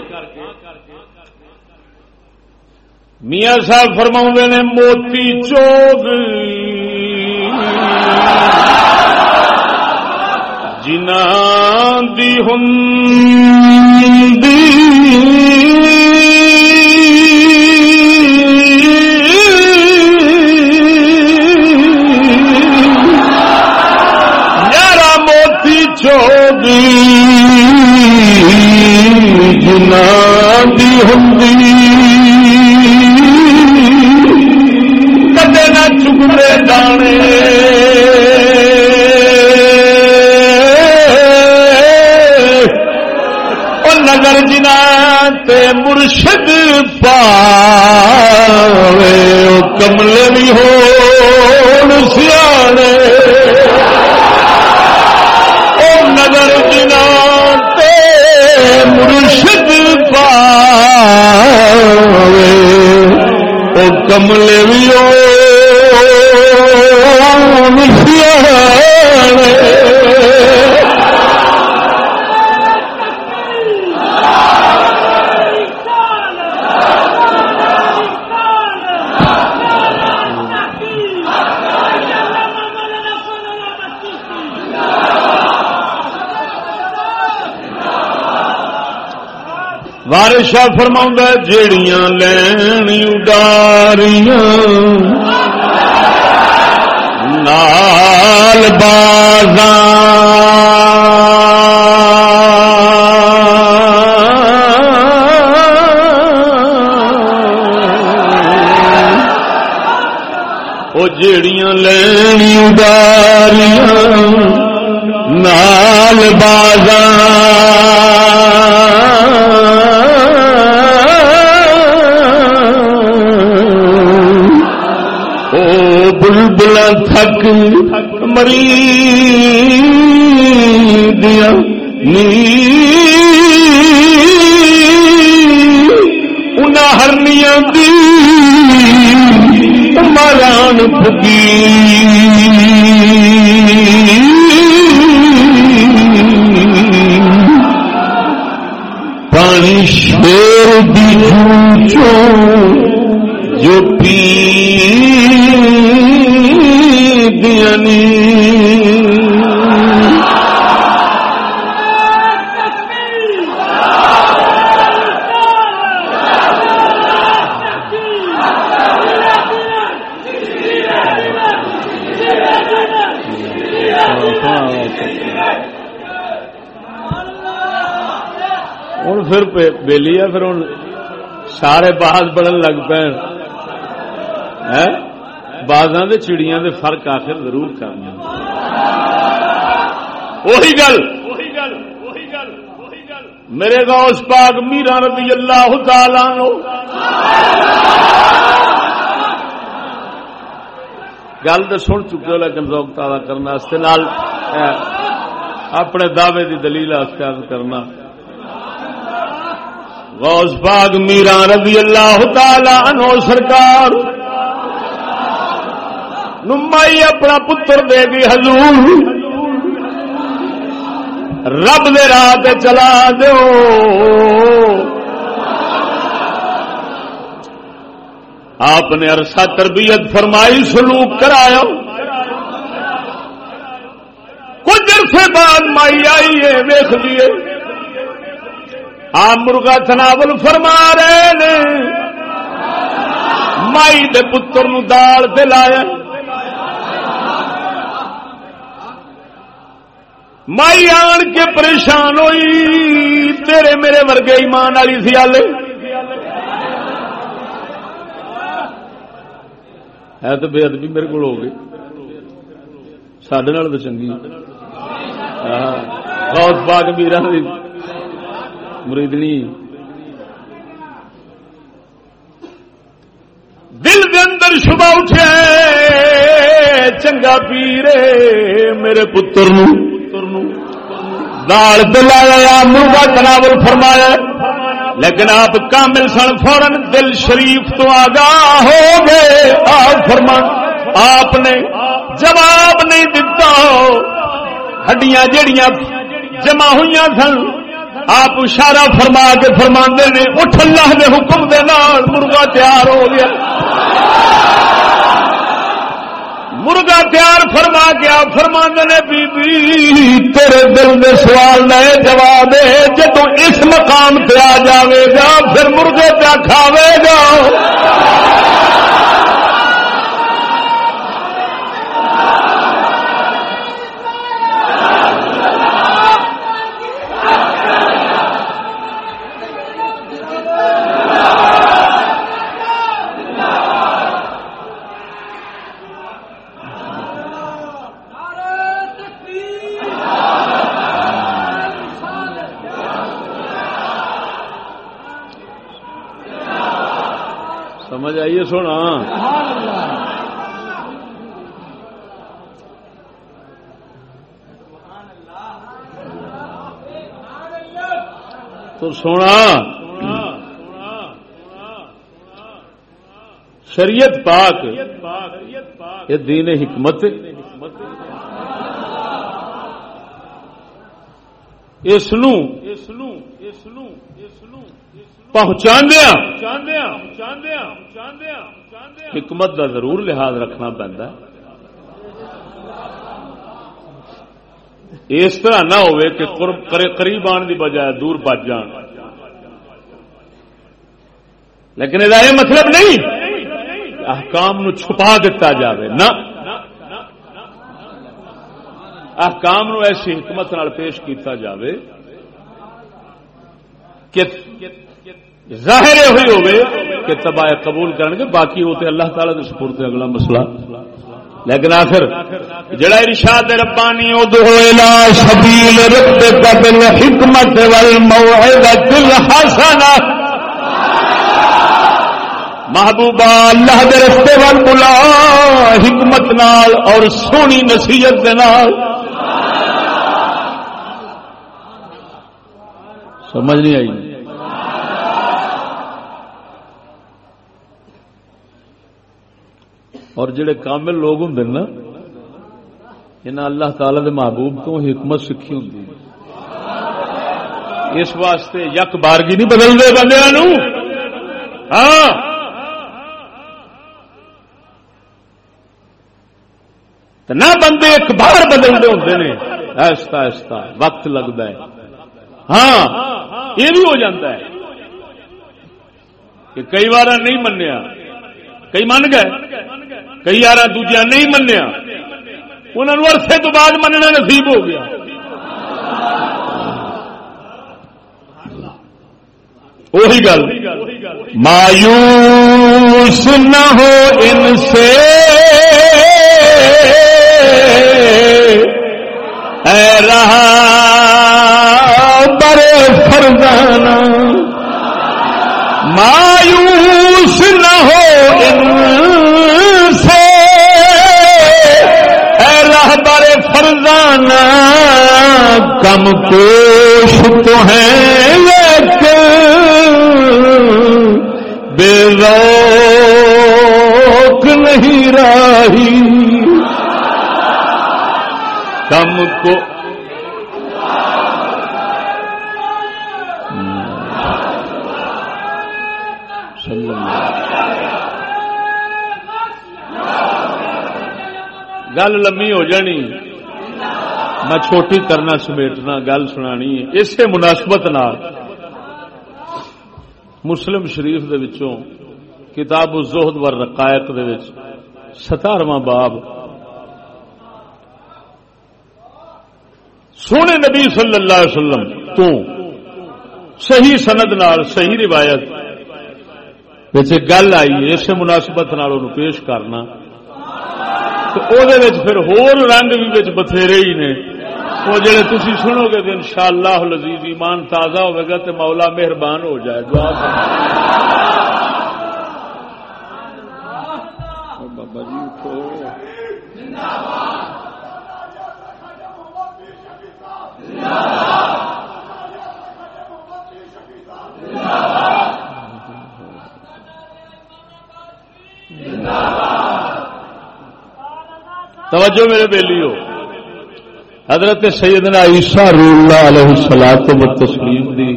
میاں صاحب فرما نے، موتی چوگ۔ جنہ دی ہوں موتی چوگی جنا دی ہوں کدے نہ چکتے دانے نگر جنا تے مرشد پاوے کملے بھی ہو سیانے۔ مگر جنا تے مرشد پاوے او کملے بھی ہو سیانے بارشا فرما جیڑیاں لین اڈاریاں۔ نال وہ جیڑیاں لین اڈاریاں نال او بلبل تھک مری دیا ان ہرنیاں دی ماران پکی پانی شیر دی جو پی دینی ہوں پھر بیلی ہے پھر ہوں سارے باز بڑھن لگ پے بازاں دے چڑیاں دے فرق آخر ضرور کرنا وہی گل۔ میرے غوث پاک میرا رضی اللہ تعالی نو گل تو سن چکے ہو لیکن ذوق تازہ کرنا نال اپنے دعوے دی دلیل کرنا۔ غوث پاک میرا رضی اللہ تعالی عنہ سرکار۔ نمائی اپنا پتر دے گی حضور۔ رب دے راہ چلا دو آپ نے عرصہ تربیت فرمائی، سلوک کرایا۔ کچھ عرصے بعد مائی آئی ہے ویخ لیے۔ آپ مرغا تناول فرما رہے نے۔ مائی دے پتر نو دال دلایا مائی آن کے پریشان ہوئی، تیرے میرے ورگے ایمان والی سیالے ہے تو بے ادبی میرے کو ہو گئی۔ سڈے تو چنگی بہت باغ ہاں، میرا مریدنی دل دے اندر شبہ اٹھے چنگا پیرے میرے پتر دال دلایا مرغا تناول فرمایا لیکن آپ کامل سن فورن دل شریف تو آگاہ ہو گئے۔ آپ فرمان آپ نے جواب نہیں دتا۔ ہڈیاں جڑیاں جمع ہوئی سن۔ آپ اشارہ فرما کے فرما نے، اٹھ اللہ کے حکم دے نال مرغا تیار ہو گیا۔ مرغا تیار فرما گیا فرما نے بی بی تیرے دل میں سوال نئے جواب ہے۔ جدو اس مقام پہ آ جاوے گا، پھر مرغے پہ کھاوے گا۔ سونا۔ تو سونا۔ شریعت پاک۔ یہ دین حکمت۔ اس پہنچا حکمت کا ضرور لحاظ رکھنا پہنتا اس طرح نہ ہو قریب آن کی بجائے دور بچ جان۔ لیکن یہ مطلب نہیں احکام نو چھپا دیتا جاوے۔ نہ۔ احکام نو ایسی حکمت نال پیش کیتا جاوے۔ کہ ظاہر ہوئی ہوئے کہ تباہ قبول کریں گے، باقی ہوتے اللہ تعالیٰ کے سپورت اگلا مسئلہ۔ لیکن آخر، جڑا ارشاد ربانی سبیل قبل حکمت محبوبہ اللہ دے رستے وال بلا، حکمت نال اور سونی نصیحت دے نال۔ سمجھ نہیں آئی۔ اور جڑے کامل لوگ ہوں نا انہیں اللہ تعالی دے محبوب تو حکمت سیکھی ہوں اس واسطے یک بارگی نہیں بدلتے بندے ہاں۔ نہ بندے ایک بار بدلتے ہوتے ہیں ایستا ایستا، وقت لگتا ہے۔ ہاں یہ بھی ہو جاتا ہے کہ کئی بار نہیں منیا۔ کئی من گئے۔ کئی یار دوجیا نہیں منیا۔ انہوں عرصے تو بعد مننا نصیب ہو گیا۔ وہی گل۔ مایوس نہ ہو ان سے۔ اے رہا فرزانہ مایوس نہ ہو ان بارے فرزانہ کم کوش تو ہیں لیکن۔ بے روک نہیں رہی گل لمبی ہو جانی۔ میں چھوٹی کرنا سمیٹنا، گل سنانی اسی مناسبت مسلم شریف دے وچوں، کتاب الزہد ور رقائق دے وچ ستارواں باب۔ سونے نبی صلی اللہ علیہ وسلم تو صحیح سند نال صحیح روایت گل آئی اسے مناسبت نال پیش کرنا۔ پھر ہور رنگ بھی بتھیرے ہی نے وہ جڑے تھی سنو گے تو ان شاء اللہ لذیذ ایمان تازہ ہوئے گا تو مولا مہربان ہو جائے دعا بابا جی اٹھو توجہ میرے بیلی ہو حضرت سیدنا عیسیٰ رو اللہ علیہ سلاد تسلیم دی،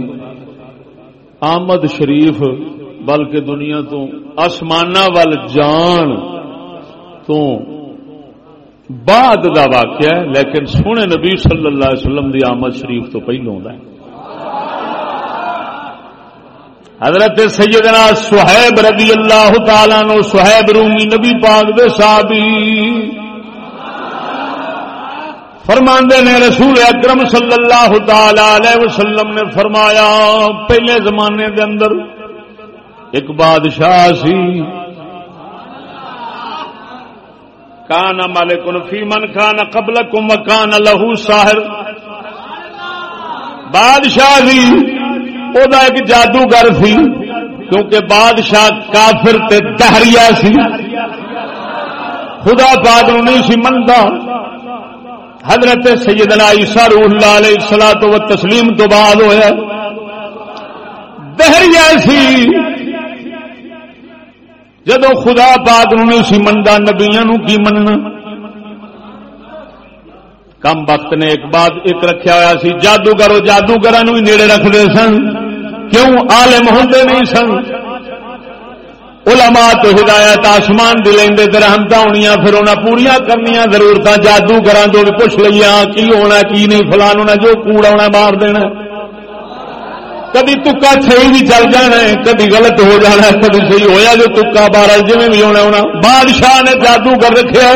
آمد شریف، بلکہ دنیا تو آسمان وال جان تو بعد دا واقعہ ہے، لیکن سونے نبی صلی اللہ علیہ وسلم دی آمد شریف تو پہلو ہے۔ حضرت سیدنا سہیب رضی اللہ تعالی نو سہیب رومی نبی پاک دے صحابی فرماندے نے رسول اکرم صلی اللہ تعالی علیہ وسلم نے فرمایا، پہلے زمانے دے اندر ایک بادشاہ سی۔ کان مالک فی من کان قبل کم کان لہو ساحر۔ بادشاہ سی، او دا ایک جادوگر سی، کیونکہ بادشاہ کافر تے دہریا سی۔ خدا پاک نہیں سی منتا حضرت سیدنا عیسیٰ روح اللہ علیہ سلا تو تسلیم تو بعد ہوا دہریا سی۔ جدو خدا پاک نہیں سی منتا نبیا کی مننا۔ کم وقت نے ایک بات ایک رکھا ہوا سی جادوگر جادوگر ہی نیڑے رکھتے سن۔ کیوں؟ آلے ہوتے نہیں سن۔ علماء تو ہدایت آسمان دی لیں رحمت ہونی پھر انہیں پوریا کرنی ضرورت جادو گھر تو بھی پوچھ لیا کی ہونا، کی نہیں، فلان ہونا، جو کوڑ آنا مار دینا۔ کدی تکا صحیح بھی چل جانا ہے، کدی غلط ہو جانا ہے، کدی صحیح ہویا جو تکا بارہ جی بھی ہونا ہونا۔ بادشاہ نے جادو کر رکھا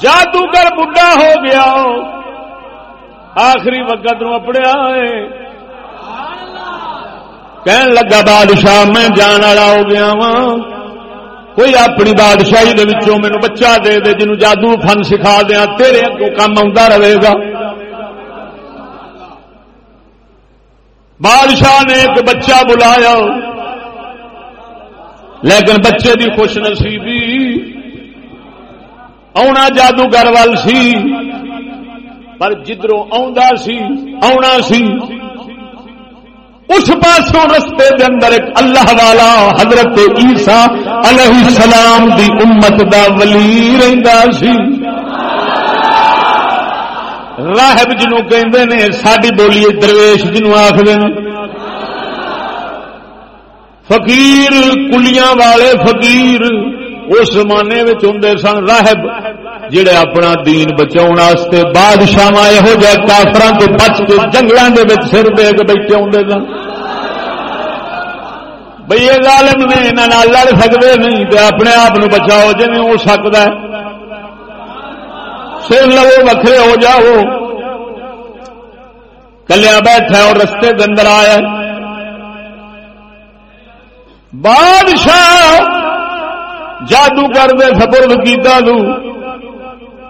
جادوگر بڈا ہو گیا آخری وقت نو اپنے آئے کہن لگا، بادشاہ، میں جان والا ہو گیا وا کوئی اپنی بادشاہی مینو بچہ دے دے جنو جادو فن سکھا دیا، تیرے اگوں کام آتا رہے گا۔ بادشاہ نے ایک بچہ بلایا، لیکن بچے کی خوش نصیبی آنا جادوگر وال سی، پر جدروں آنا سی۔ اس پاسوں رستے دے اندر ایک اللہ والا حضرت عیسیٰ علیہ السلام دی امت دا ولی رہندا سی۔ راہب جنوں کہندے نے، ساڈی بولی درویش جنوں آکھدے نے۔ فقیر کلیاں والے فقیر اس زمانے ہوں سن راہب۔ جڑے اپنا دین بچاؤ بادشاہ یہو جہ کافر کو بچ کے جنگلوں کے سر دے کے بیٹھے ہوں سن۔ بھائی یہ ظالم نے یہاں لڑ سکتے نہیں تو اپنے آپ بچاؤ جی ہو سکتا ہے۔ سر لو وکھرے ہو جاؤ۔ کلیا بیٹھا اور رستے کے اندر آیا بادشاہ جادوگر دے سپرد کیتا تو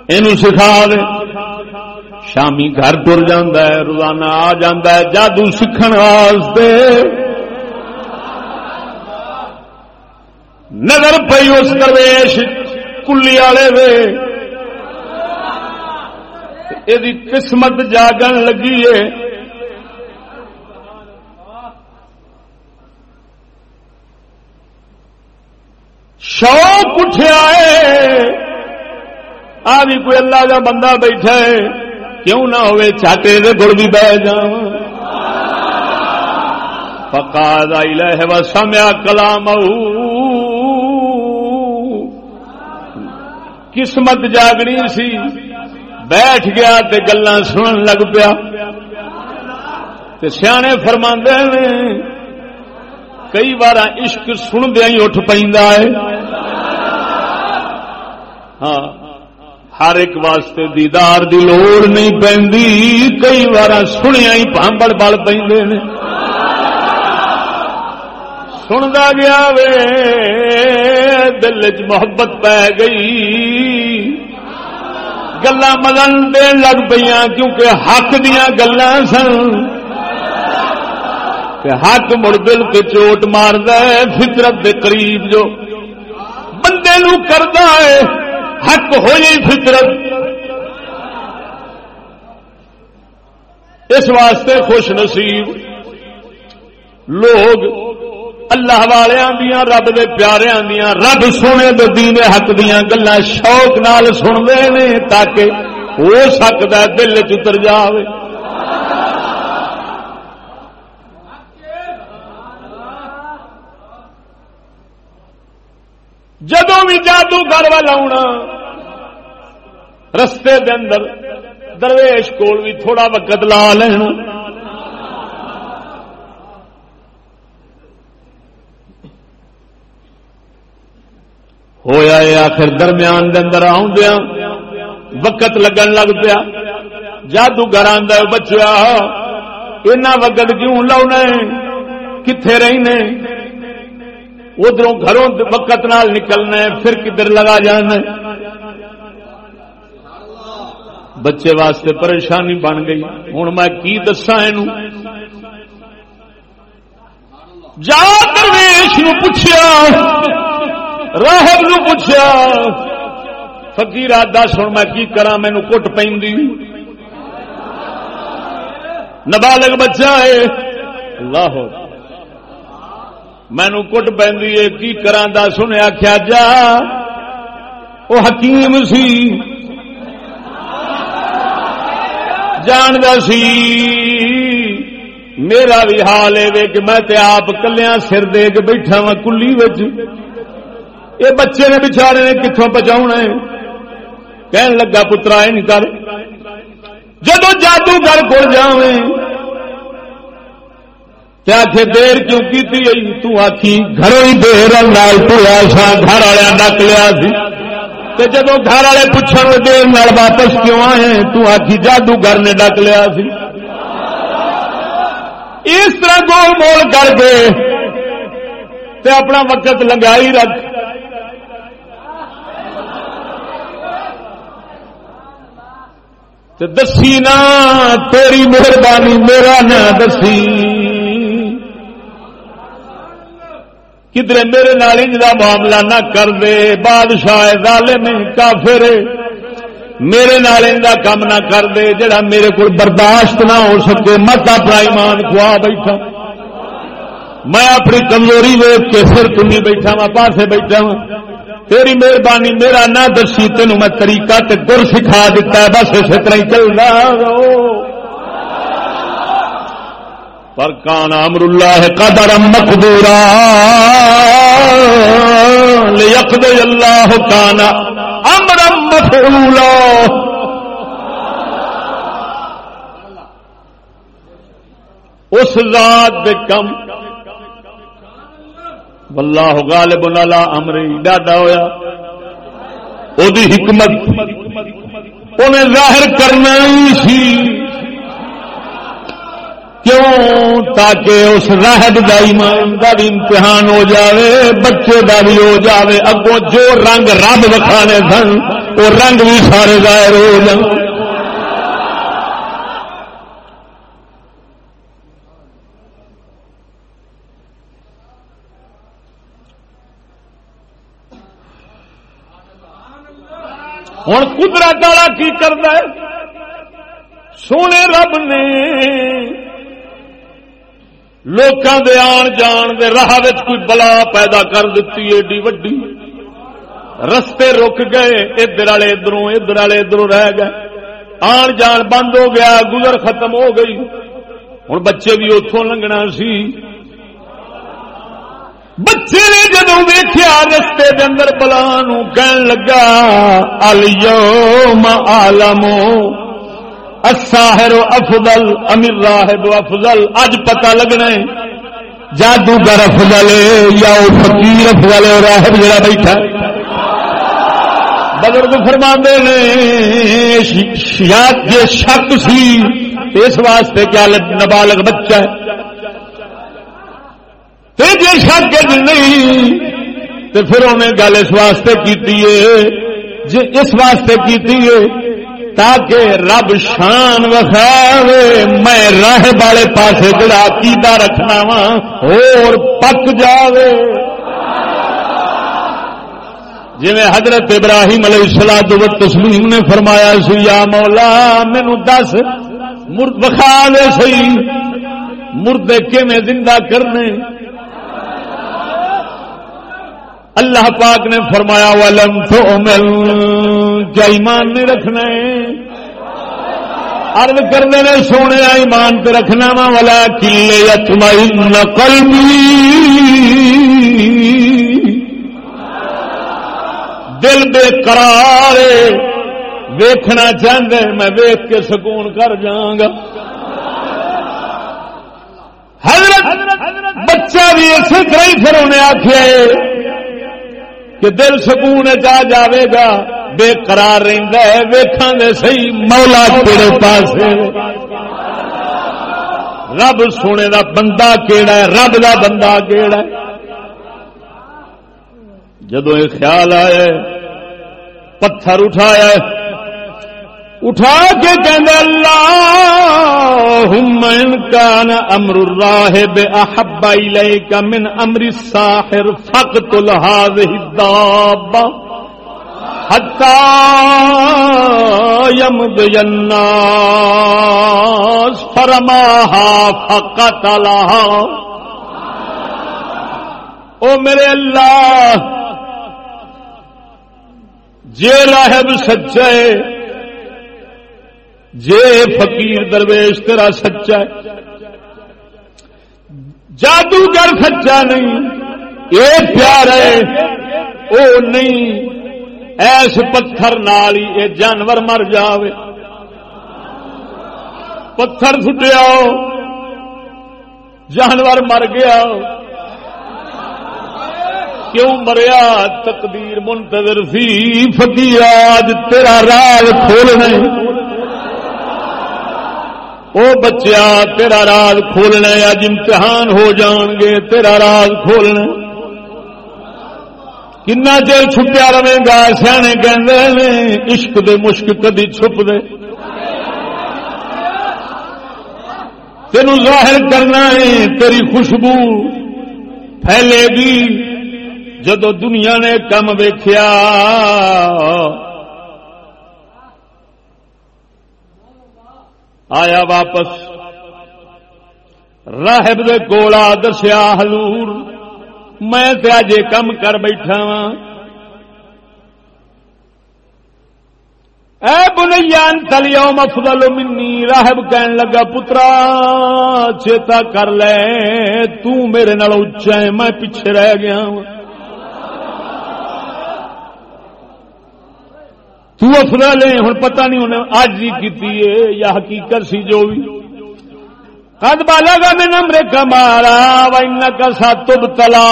یہ سکھا دے شامی گھر تر ہے، روزانہ آ ہے، جادو سیکھ واسطے۔ نظر پی اس درویش، کلی والے یہ قسمت جاگن لگی ہے۔ شوق اٹھیا ہے۔ آ بھی کوئی اللہ کا بندہ بیٹھا ہے، کیوں نہ ہوئے چاٹے دے گڑ بھی بہ جا پکا ہے وہ سمیا کلام قسمت جاگنی سی۔ بیٹھ گیا تے گلا سنن لگ پیا۔ سیانے فرماندے نے، کئی بار عشق سندیا ہی اٹھ پہ ہاں۔ ہر ایک واسطے دیدار دی لوڑ نہیں پی کئی بار سنیا ہی پامبڑ بل پہ سنتا گیا وے، دل چ محبت پی گئی۔ گلا مدن دین لگ پہ کیونکہ حق دیا گلا سن۔ حق مڑ دل کے چوٹ مار فطرت دے قریب جو بندے نو کردا ہے۔ حق ہوئی جی فطرت۔ اس واسطے خوش نصیب۔ لوگ اللہ والوں رب دے پیاروں دیا رب سونے دے دین حق دیا گلا شوق نال سنتے ہیں تاکہ ہو سکتا دل چتر جائے جدو بھی جادو گھر والا آنا رستے دے اندر درویش کول بھی تھوڑا وقت لا لین۔ ہویا آخر درمیان دے اندر آدیا وقت لگن لگ پیا۔ جادوگر آدھا بچیا، اینا وقت کیوں لاؤنا کتنے رہنے ادھر گھروں وقت نال نکلنا پھر کدھر لگا جانا بچے واسطے پریشانی بن گئی۔ ہوں میں کی دسا جا درویش نو پوچھا راہب نو پوچھا فکیر دس ہوں میں کی کرا مینو کٹ پی نبالغ بچہ ہے۔ اللہ مینو کٹ پی کی کرا دس انہیں آخیا جا؟ وہ حکیم سی۔ جاند سی۔ میرا بھی حال ہے کہ میں تے آپ کلیا سر دے کے بیٹھا وا کلی یہ بچے نے بچارے نے کتوں بچا کہن لگا پترا یہ نہیں کر۔ جدو جادو گھر کو جا دیر کیوں کی تھی گھروں ہی دیر لال پویا سا گھر والے ڈک لیا سی جدو گھر والے پوچھنے دیر نال واپس کیوں آئے تو آخی جادو گھر نے ڈک لیا سی اس طرح گول مول کر کے تے اپنا وقت لگائی رکھ دسی نا تیری مہربانی میرا نہ دسی کدھر میرے نال کا معاملہ نہ کر دے، بادشاہ ظالم کافر میرے نال کا کام نہ کر دے، جڑا میرے کو برداشت نہ ہو سکے۔ مت اپنا ایمان کھوا بیٹھا۔ میں اپنی کمزوری ویچ کے سر تمی بیٹھا وا پاسے بیٹھا وا تیری مہربانی میرا نہ دسی تین میں طریقہ تے گر سکھا دیتا ہے، بس اسی طرح چل رہا پر کان امر اللہ قدر مقدورا لیقضی اللہ کانا امر مفعولا اس ذات دے کم واللہ غالب لالا امری ڈاڈا ہویا۔ او دی حکمت۔ انہیں ظاہر کرنا ہی سی۔ کیوں تاکہ اس راہب کا ایمان کا بھی امتحان ہو جاوے، بچے کا بھی ہو جاوے۔ اگوں جو رنگ رب وکھانے سن، وہ رنگ بھی سارے ظاہر ہو جائے ہوں قدرت والا کی کرتا ہے؟ سونے رب نے لوکاں دے آن جان دے راہ کوئی بلا پیدا کر دیتی ایڈی وڈی۔ رستے رک گئے، ادھر والے ادھروں، ادھر والے ادھر رہ گئے۔ آن جان بند ہو گیا، گزر ختم ہو گئی۔ ہوں بچے بھی اتوں لنگنا سی۔ بچے نے جدو ویخیا رستے دے اندر بلا کہن لگا الم آلمو الساحر افضل، امیر راہب افضل، اج پتہ لگنا ہے۔ جادوگر افضل یا وہ فقیر افضل راہب جڑا بیٹھا بزرگ فرما نے یہ شک سی، اس واسطے کیا نابالغ بچہ ہے۔ تے جی شک نہیں تو پھر انہیں گل اس واسطے کی جی اس واسطے کی تاکہ رب شان وکھاوے میں راہ والے پاسے جڑا عقیدہ رکھنا وا اور پک جاوے۔ جی حضرت ابراہیم علیہ السلام تسلیم نے فرمایا سی، یا مولا مینو دس، مرد بخا دے سی۔ مردے کیویں زندہ کرنے؟ اللہ پاک نے فرمایا، ولم تو مل کیا ایمان نہیں رکھنا ہے؟ ارد کرنے نے سونے ایمان پہ رکھنا وا والا کلے یتمائن قلبی دل بے قرار ویکھنا چاہتے میں ویخ کے سکون کر جاگا حضرت بچہ بھی اسی طرح ہی پھر انہیں آخیا کہ دل سکون جا جاوے گا، بے قرار رہتا ہے، ویکھاں دے صحیح مولا تیرے پاس رب سونے دا بندہ کیڑا ہے، رب دا بندہ کیڑا ہے۔ جدو یہ خیال آیا پتھر اٹھایا اٹھا کے کہنے اللہ کان امر الراہب احب الیک من امر الساحر فقتل هذه الدابه حتى يمضي الناس فرماها فقتلها. او میرے اللہ جے راہب سچا ہے جے فقیر درویش تیرا سچا ہے۔ جادوگر سچا نہیں۔ یہ پیار ہے او نہیں۔ ایس پتھر نال ہی یہ جانور مر جاوے۔ پتھر سٹیا جانور مر گیا۔ کیوں مریا؟ تقدیر منتظر سی۔ فقیر آج تیرا راز کھولنا او بچیا، تیرا راز کھولنا اج امتحان ہو جان گے، تیرا راز کھولنا کنا چر چھپیا رہے گا، سیانے کہ عشق دے مشک کدی چھپ دے۔ تینوں ظاہر کرنا ہے، تیری خوشبو پھیلے گی۔ جدو دنیا نے کم ویخیا آیا واپس۔ راہب دے کولا دسیا حضور، میں اجے کم کر بیٹھا وا اے بنیان تلیو مفضل منی، راہب کہن لگا، پترا، چیتا کر لے، تو میرے نال اچا ہے، میں پیچھے رہ گیا ہوں تو افضل ہے ہوں پتہ نہیں انہیں آج ہی کی یا حقیقت سی جو بھی۔ قد بالا گا میں نمرے کا مارا وائن کا ساتھ تلا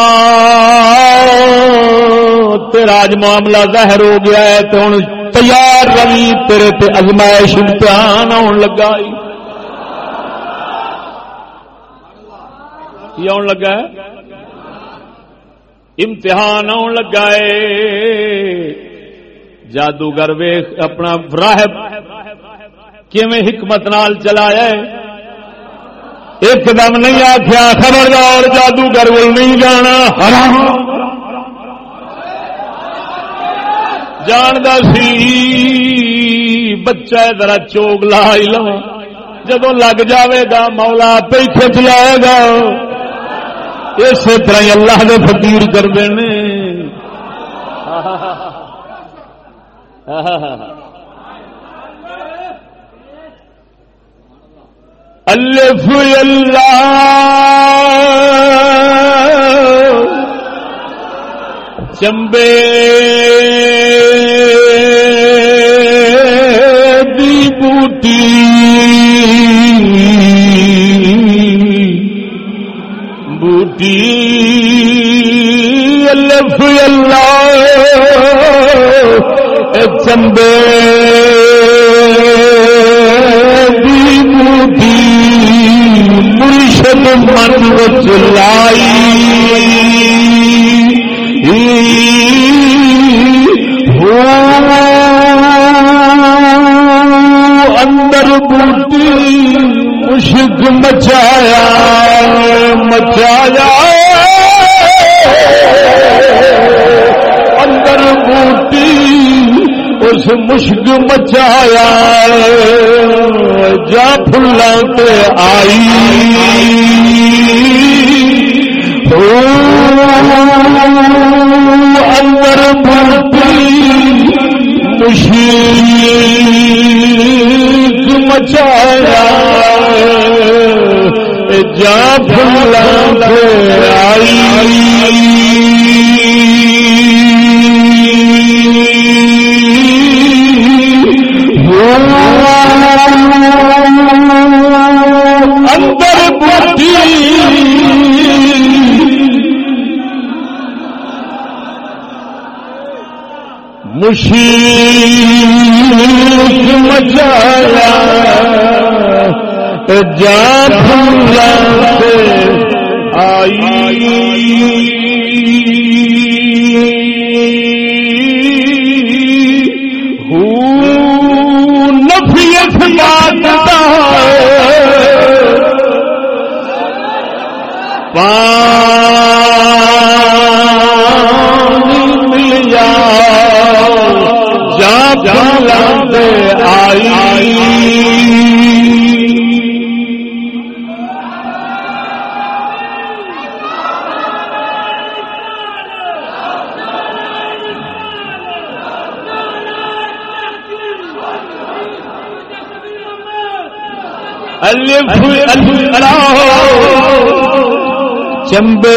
تیرا آج معاملہ ظاہر ہو گیا ہے تو ہوں تیار روی تیرے تے ازمائش امتحان آن لگا کی آن لگا ہے؟ امتحان آن لگا ہے۔ جادوگر ویخ، اپنا راہب کیویں حکمت نال چلایا ایک دم نہیں آخیا خبردار، جادوگر وہ نہیں جانا۔ جاندا سی، بچہ ذرا چوگ لا ہی لو جدو لگ جاوے گا، مولا پہ کھچ لائے گا۔ اسی طرح اللہ دے فقیر کر دینے۔ الف اللہ چمبے بندے مرشد من وچ لائی ہو اندر بوٹی مشک مچایا مچایا۔ اس مشک مچایا جا پھلا آئی۔ اندر بوٹی مشک مچایا جا پھلا آئی۔ مشیق مچایا جا پھولا سے آئی۔ چمبے۔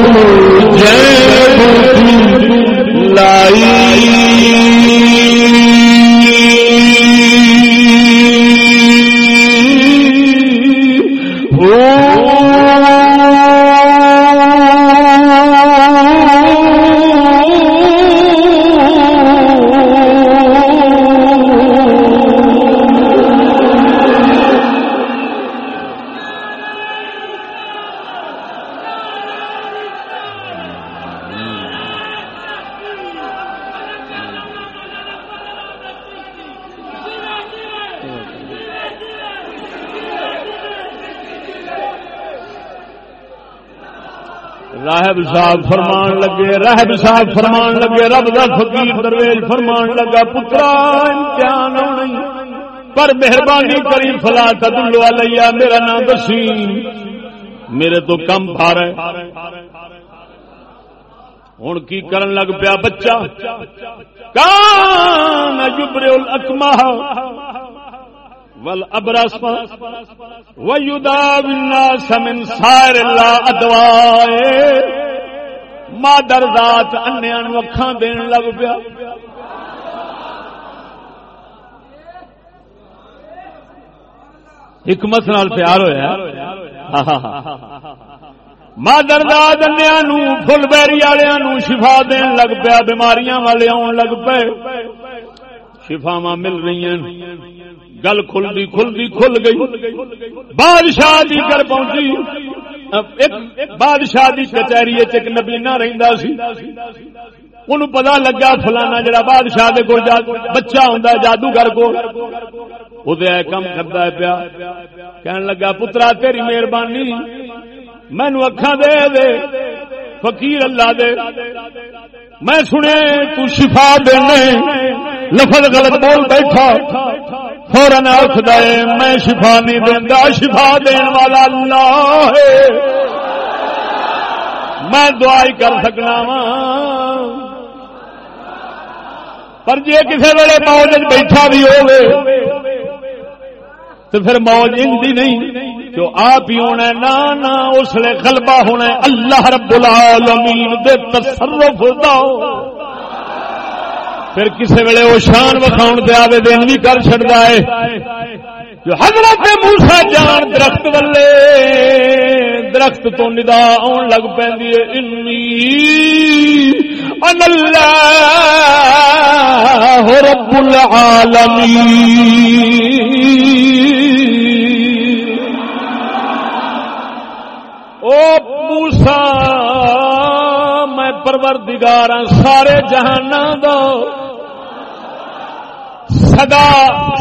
صاحب فرمان لگے راہب صاحب فرمان لگے، رب دا فقیر درویش فرمان لگا، پترا، امتحان پر مہربانی کری، فلا تدلو علیہ، میرا نام دسی میرے تو کم پا رہے ہوں کی کرن لگ پیا بچہ؟ کان جبر الاکمہ۔ والابرس ويداوي الناس من سائر الله ادوائے۔ مادر ذات انیاں نو اکھاں دین لگ پیا۔ حکمت نال پیار ہویا۔ مادر داد انیا نو فل بیری والیا نو شفا دین لگ پیا، بیماریاں والے آن لگ پے۔ شفاوا مل رہی ہیں گل کھل دی کھل دی کھل گئی۔ بادشاہ دی کر پہنچی۔ ایک بادشاہ دی کچہری ایک نبینا رہندا سی ان پتا لگا فلانا جڑا بادشاہ دے بچہ ہوں جادوگر کو وہ کم کرتا ہے پیا۔ کہن لگا، پترا، تیری مہربانی۔ مینو اکھا دے دے۔ فقیر اللہ دے۔ میں سنے تو شفا دینے۔ لفظ غلط بول بیٹھا۔ فورن آخ دے میں شفا نہیں دینا شفا دین والا اللہ ہے میں دعائی کر سکنا وا پر جی کسی ویلے موج بیٹھا بھی ہوگی تو پھر موج انجی نہیں جو آپ ہی ہونا نہ نہ اس لیے غلبہ ہونا اللہ رب العالمین دے تصرف دا پھر کسی ویلے وہ شان وکھاؤ دے آوے دن بھی کر چڑتا ہے۔ جو حضرت موسا جان درخت ولے درخت تو ندا آن لگ پی اللہ رب العالمین۔ موسا میں پروردگار ہاں سارے جہان دو سدا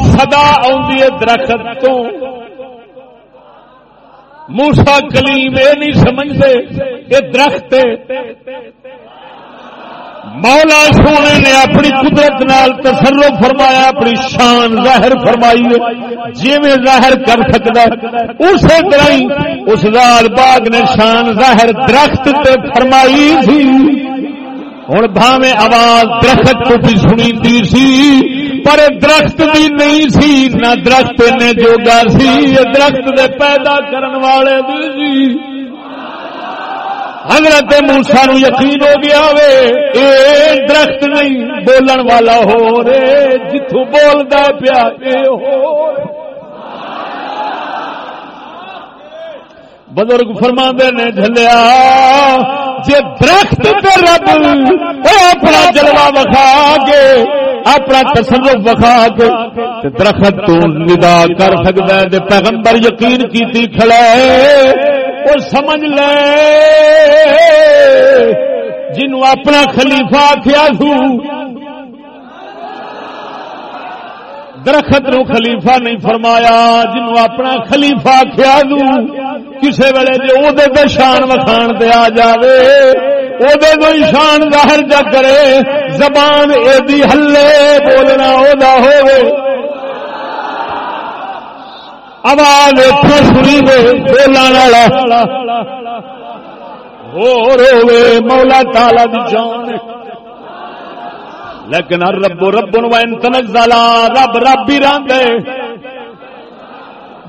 سدا آدھی درخت تو۔ موسا کلیم یہ نہیں سمجھتے یہ درخت مولا سونے نے اپنی قدرت نال تصرف فرمایا، اپنی شان ظاہر فرمائی جی میں ظاہر کر سکتا اسی طرح اس لال باغ نے شان ظاہر درخت تے فرمائی تھی۔ ہوں بھاوے آواز درخت کو بھی سنی سی۔ پر درخت بھی نہیں سی، نہ درخت نے جوگا سی درخت دے پیدا کرن والے سی۔ حضرت موسا نو یقین ہو گیا وے، اے درخت نہیں، بولن والا ہو رے جتوں بولتا پیا اے ہو بزرگ فرما نے جلیا جی درخت رب اپنا جلوا وکھا کے اپنا تصرف وکھا کے درخت تو ندا کر سکتا ہے پیغمبر یقین کی کھڑا ہے۔ وہ سمجھ لے۔ جنو اپنا خلیفہ آخیا سو، درخت نو خلیفہ نہیں فرمایا جنو اپنا خلیفہ آخیا سو کسی ویلے جی وہ شان وکھان دے آ جائے وہ شان ظاہر جا کرے زبان یہ ہلے بولنا وہ ہوئے آواز سنی دے بولنے ہو روے مولا تالا دی جان لیکن رب رب نو تنزلا رب رب بھی راندے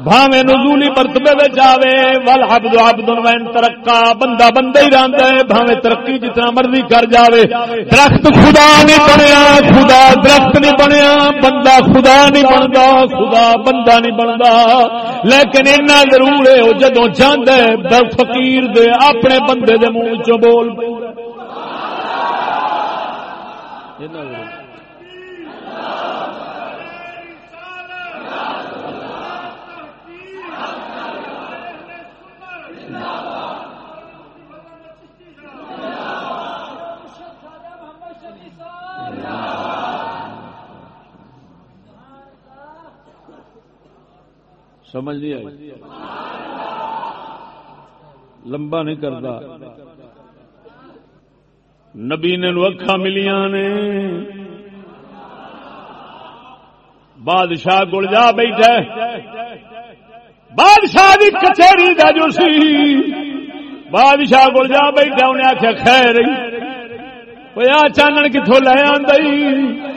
بھاوے نزولی مرتبے میں جاوے ول حبد عبد وین ترقا، بندہ بندہ ہی رہندا ہے، بھاوے ترقی جتنا مرضی کر جاوے۔ درخت خدا نہیں بنیا، خدا درخت نہیں بنیا، بندہ خدا نہیں بنتا خدا بندہ نہیں بنتا لیکن اینا ضرور ہے، وہ جدو چاہتا ہے فقیر دے، اپنے بندے دے منہ چ بول سبحان اللہ سمجھ نہیں آئی۔ لمبا نہیں کرتا۔ نبی نے اکھا ملیا نے۔ بادشاہ گل جا بیٹھا بادشاہ کی کچہری کا جو سی۔ بادشاہ گل جا بیٹھا انہیں آخیا خیر چانن کتوں لے آئی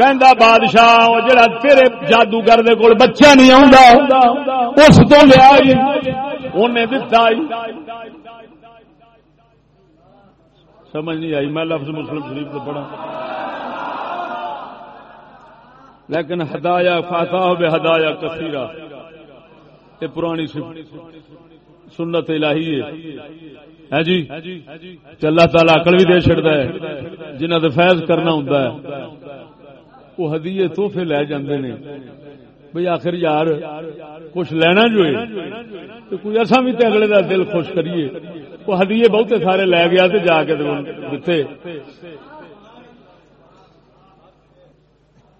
کہندا بادشاہ جڑا تیرے جادوگر دے کول بچہ نہیں آوندا، اس تو لیا جی، اونے دتا جی۔ سمجھ نہیں آئی، میں لفظ مسلم شریف سے پڑھا لیکن ہدایا فاتا بے ہدایا کثیرا یہ پرانی سنت الہی ہے۔ ہاں جی؟ اللہ تعالی اکل بھی دے چڑتا ہے جنہ دے فیض کرنا ہوں وہ ہدیے توحفے لے جاندے نے۔ بھئی آخر یار، کچھ لینا جو ہے، تو کوئی ایسا بھی تے اگلے دا دل خوش کریے۔ وہ ہدیے بہتے سارے لے گیا تو جا کے دیتے۔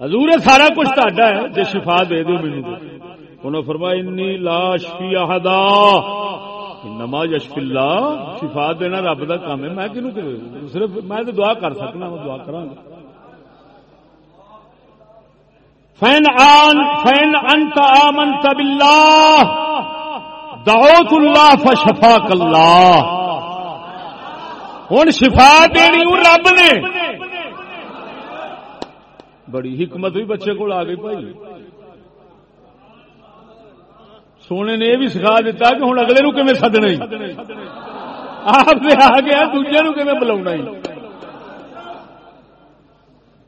حضور، سارا کچھ تا ہے جی شفا دے دو مینو انہوں فرمایا، انی لاش فی احدا۔ نما یشف اللہ۔ شفا دینا رب کا کام ہے۔ میں کنو صرف میں تو دعا کر سکنا، میں دعا کرا فین آن فین انت آمنت باللہ دعوت اللہ فشفاک اللہ ہوں شفا دینی رب نے۔ بڑی حکمت بھی بچے کو آ گئی بھائی۔ سونے نے یہ بھی سکھا دیتا کہ ہوں اگلے نو کم سدنا آپ آ گیا دوجے نو کم بلا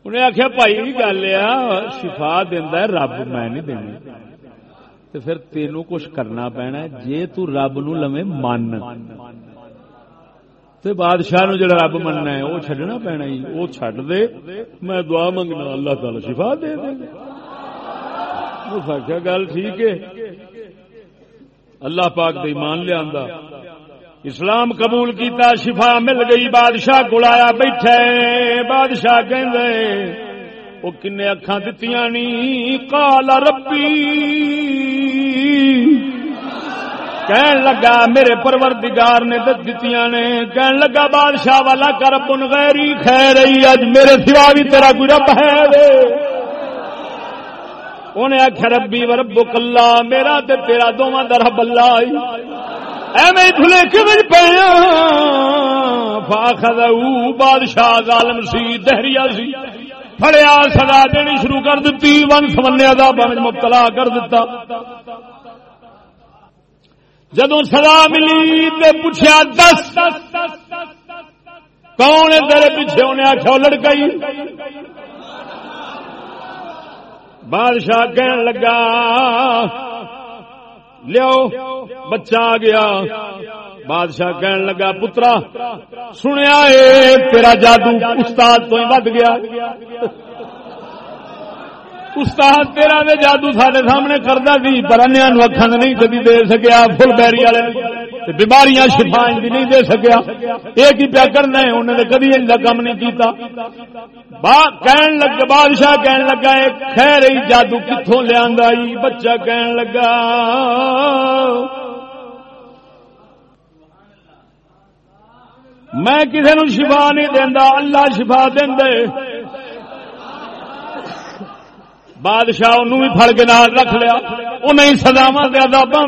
انہیں آخیا بھائی گل آ، شفا دینا رب میں نہیں دینی. تو پھر تینوں کچھ کرنا پینا جے تو رب نو لوے من۔ تے بادشاہ نو جڑا رب مننا ہے وہ چڈنا پینا ہی وہ چڈ دے، میں دعا منگنا، اللہ تعالی شفا دے دے۔ آخیا گل ٹھیک ہے۔ اللہ پاک دے ایمان لیا اسلام قبول کیتا، شفا مل گئی، بادشاہ کو آیا بیٹھے۔ بادشاہ کہ وہ کن اکھان دتیاں نی؟ کالا ربی. کہن لگا، میرے پروردگار نے دتیاں نے۔ کہن لگا، بادشاہ والا کر، بن غیری، خیر رہی اج میرے سوا بھی تیرا کوئی رب ہے۔ انہیں آخیا ربی و ربو کلا میرا تے تیرا دونوں در رب اللہ ایویں دھلے کمج پہ ہاں؟ فاخذ بادشاہ ظالم سی، دہریا سی۔ فڑیا سزا دینی شروع کر دیتی ون سمنیا دا مبتلا کر دیتا جدو سزا ملی تے پوچھا دس! کون تیرے پیچھے؟ انہیں آخیا لڑکا بادشاہ کہن لگا لیاؤ، بچہ آ گیا، بادشاہ کہن لگا، پترا، سنیا تیرا جادو استاد تو ہی ود گیا. استاد تیرا دے جادو سارے سامنے کرتا سی، پر انیا نو نہیں، کدی دے سکیا فل بیری والے بیماریاں شفا نہیں دے سکیا۔ یہ کی پیا کرنا ہے؟ انہوں نے کدی ان کا کام نہیں کیتا۔ کہن لگ بادشاہ کہن لگا خیر ہی جادو کتوں لیا بچہ کہن لگا۔ میں کسی نو شفا نہیں دینا اللہ شفا دے بادشاہ انہوں بھی فل کے نال رکھ لیا۔ انہیں سزاوا کے آدابوں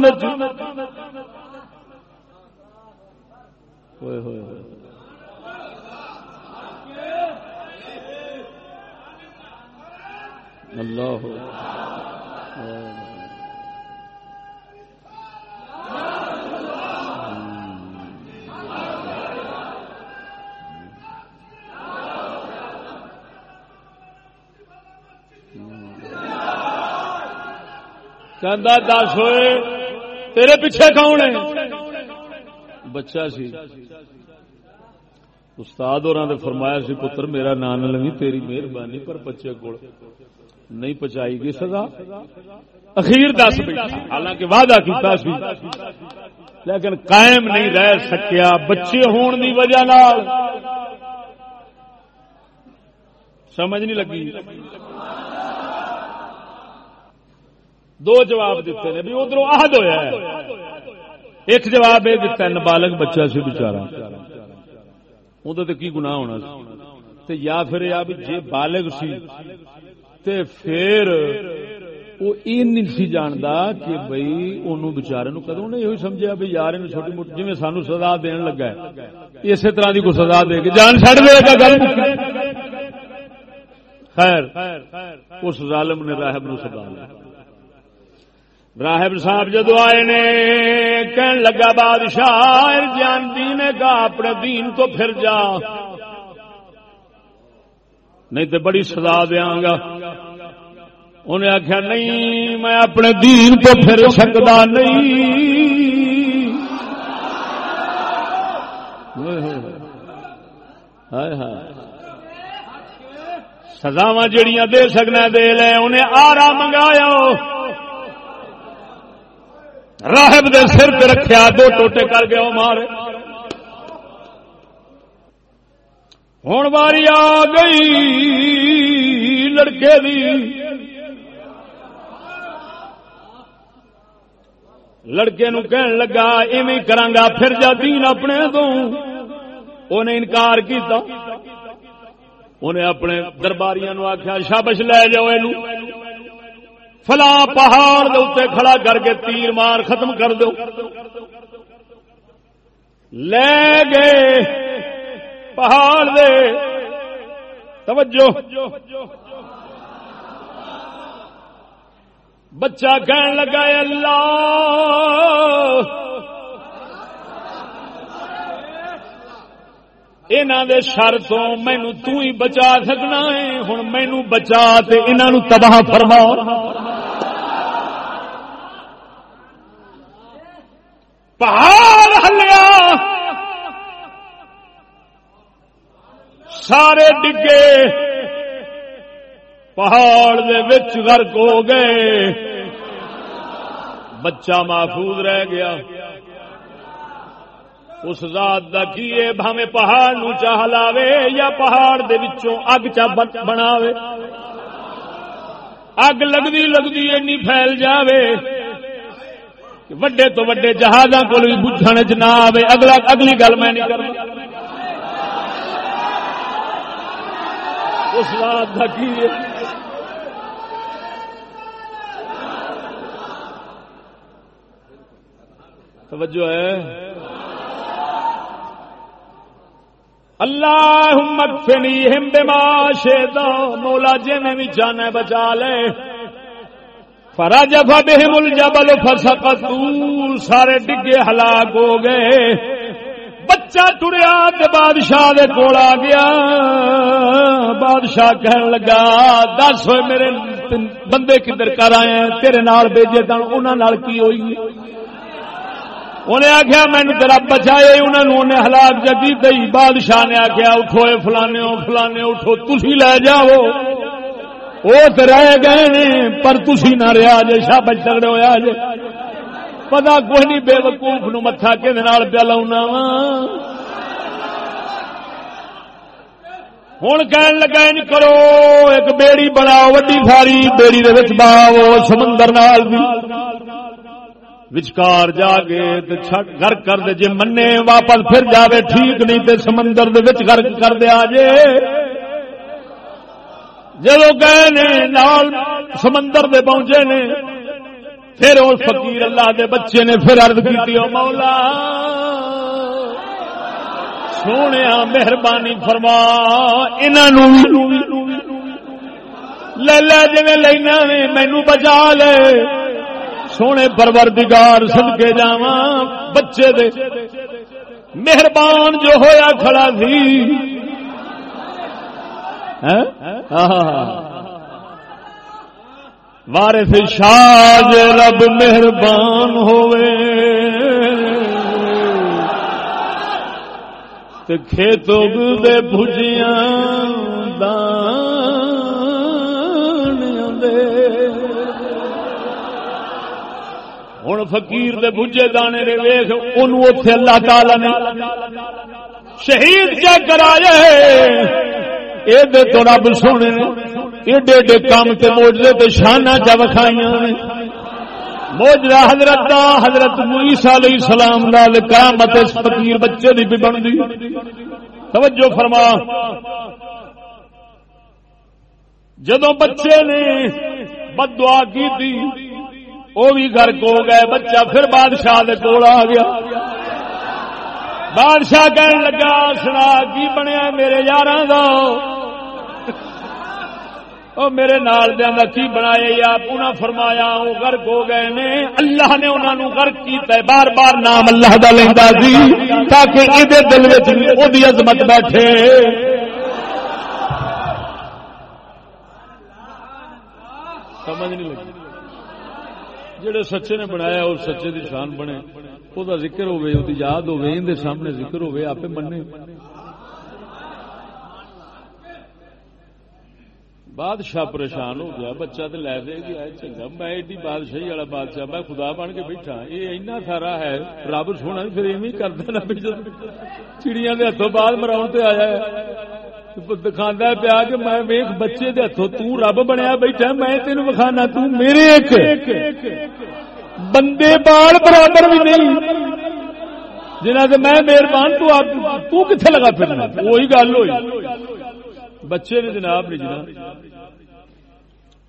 اللہ دس ہوئے، تیرے پیچھے کون ہے? بچہ سی۔ استاد اور فرمایا سی، پتر، میرا نام لگی تیری مہربانی، پر بچے کو نہیں پچائی گی سزا. اخیر دس حالانکہ وعدہ کیتا سی۔ لیکن قائم نہیں رہ سکیا۔ بچے ہون دی وجہ نال۔ سمجھ نہیں لگی۔ دو جواب دیتے ہیں بھی ادھر عہد ہوا ہے۔ ایک جواب یہ دیتا ہے نابالغ بچہ سی بچارا وہ کی گناہ ہونا سی؟ یا پھر یا بھی جے بالغ سی، تے پھر وہ یہ نہیں سی جانتا کہ بھائی انہوں بچارے نو کدو نے یہ سمجھا بھی یار ان چھوٹی موٹی جی سانو سزا دین لگا ہے۔ اسی طرح کی کوئی سزا دے گی جان چڑھ دے گا گل۔ خیر، اس ظالم نے راہب نو سزا لیا راہب صاحب جدو آئے نے، کہن لگا بادشاہ جان دین کا اپنے دین تو پھر جا۔ نہیں تو بڑی سزا دیا گا۔ انہیں آخیا نہیں، میں اپنے دین تو پھر سکتا نہیں۔ سزاوا جڑیاں دے سکنا، دے لے، انہیں آرا منگایا راہب دے سر تے رکھیا، دو ٹوٹے کر گیا مار۔ ہوں واری آ گئی لڑکے دی۔ لڑکے نو کہن لگا، ایویں کرانگا، پھر جا دین اپنے تو انہیں انکار کیتا۔ انہیں اپنے درباریاں نو آخیا شابش لے جاؤ یہ فلا پہاڑ دے اتنے کھڑا کر کے تیر مار ختم کر دو۔ لے گئے پہاڑ دے۔ توجہ۔ بچہ کہن لگا اللہ دے شر تو مینو ہی بچا سکنا ہے ہوں مینو بچا انہوں تباہ فرما پہاڑ ہلیا سارے ڈگے پہاڑ دے وچ غرق ہو گئے بچہ محفوظ رہ گیا اس ذات دا کی بھاوے پہاڑ نو چاہ لاوے یا پہاڑ دے وچوں اگ چا بناوے؟ اگ لگتی لگتی اینی پھیل جاوے۔ وڈے تو وڈے جہازاں کو بھی بجھن چ نہ آئے اگلا اگلی گل میں نہیں کرنا اس رات کا کی توجہ ہے۔ اللہ مکفنی ہم بما شیدا، مولا جی میں بھی جانا بچا لے۔ فراج بہم الجبل فسقطوا سارے ڈگے ہلاک ہو گئے۔ بچہ ٹریا بادشاہ دے کول آ گیا۔ بادشاہ کہن لگا، دس ہوئے میرے بندے کدھر کر آئے تیرے نال بھیجے تن انہوں کی ہوئی؟ انہیں آخیا مینو تیرا بچائے انہوں نے ہلاک جگی دئی۔ بادشاہ نے آخیا اٹھو اے فلانے فلانے اٹھو تھی لے جاؤ۔ وہ تو رہ گئے نے، پر تھی نہ رہا جی شابج تگڑے ہوا جی پتا کوئی نہیں بے وقوف نو متھا کہ پیا لاؤنا وا۔ ہوں کہن لگا، ان کرو، ایک بیڑی بناؤ، وڈی ساری بیڑی دے باؤ، سمندر نال وچکار جا کے گھر کر دے جی منے واپس پھر جاوے ٹھیک نہیں تے سمندر دے وچ گھر کر دے آجے جدو گئے نے نال سمندر دے پہنچے نے پھر اس فقیر اللہ دے بچے نے پھر ارد کی مولا سونے مہربانی فرما لے لے جی لینا مینو بچا لے سونے پروردگار سد کے جا بچے دے۔ مہربان جو ہویا کھڑا تھی ہاں؟ وارث شاج رب مہربان ہوئے کھیتوں دے بھجیاں ہوں فقیر دے بھجے دانے نے ویخ ان اللہ تعالی نے شہید کیا کرایا کرائے تو رب سونے ایڈے ایڈے کام تے موجے تے شانہ چا وکھائیاں موجرا حضرت دا، حضرت عیسیٰ علیہ السلام نال کرامت اس فقیر بچے دی بھی بن دی توجہ فرما۔ جدو بچے نے بد دعا کی تھی وہ بھی گھر کو گئے، بچہ پھر بادشاہ دے کول آ گیا۔ بادشاہ کہنے لگا، سنا کی بنیا میرے یار او میرے نال دا کی بنایا یا پونا فرمایا، وہ گرک ہو گئے نے۔ اللہ نے انہوں نے گرک کیتا ہے۔ بار بار نام اللہ دا لینا سی، تاکہ یہ دل میں عظمت بیٹھے۔ سمجھ نہیں لگی۔ جڑے سچے نے بنایا اور سچے دی شان بنے وہ ذکر ہوے وہ یاد ہوے ان دے سامنے ذکر ہوے آپ منے بادشاہ پریشان ہو گیا، بچہ تو لے دے گیا چنگا، میں ایڈی بادشاہی والا بادشاہ، میں خدا بن کے بیٹھا یہ اینا سارا ہے، رب سونا، پھر ایویں کرتا نا چڑیا کے ہاتھوں بعد مراؤ تے آیا ہے۔ دکھا پیا کہ میں ویخ بچے دے ہاتھوں تب بنیا بیٹھا میں تین وکھانا میرے ایک۔ بندے بال برابر بھی نہیں۔ جنہ سے میں مہربان، تو کتنے لگا پھرنا؟ وہی گل ہوئی۔ بچے نے جناب نے جناب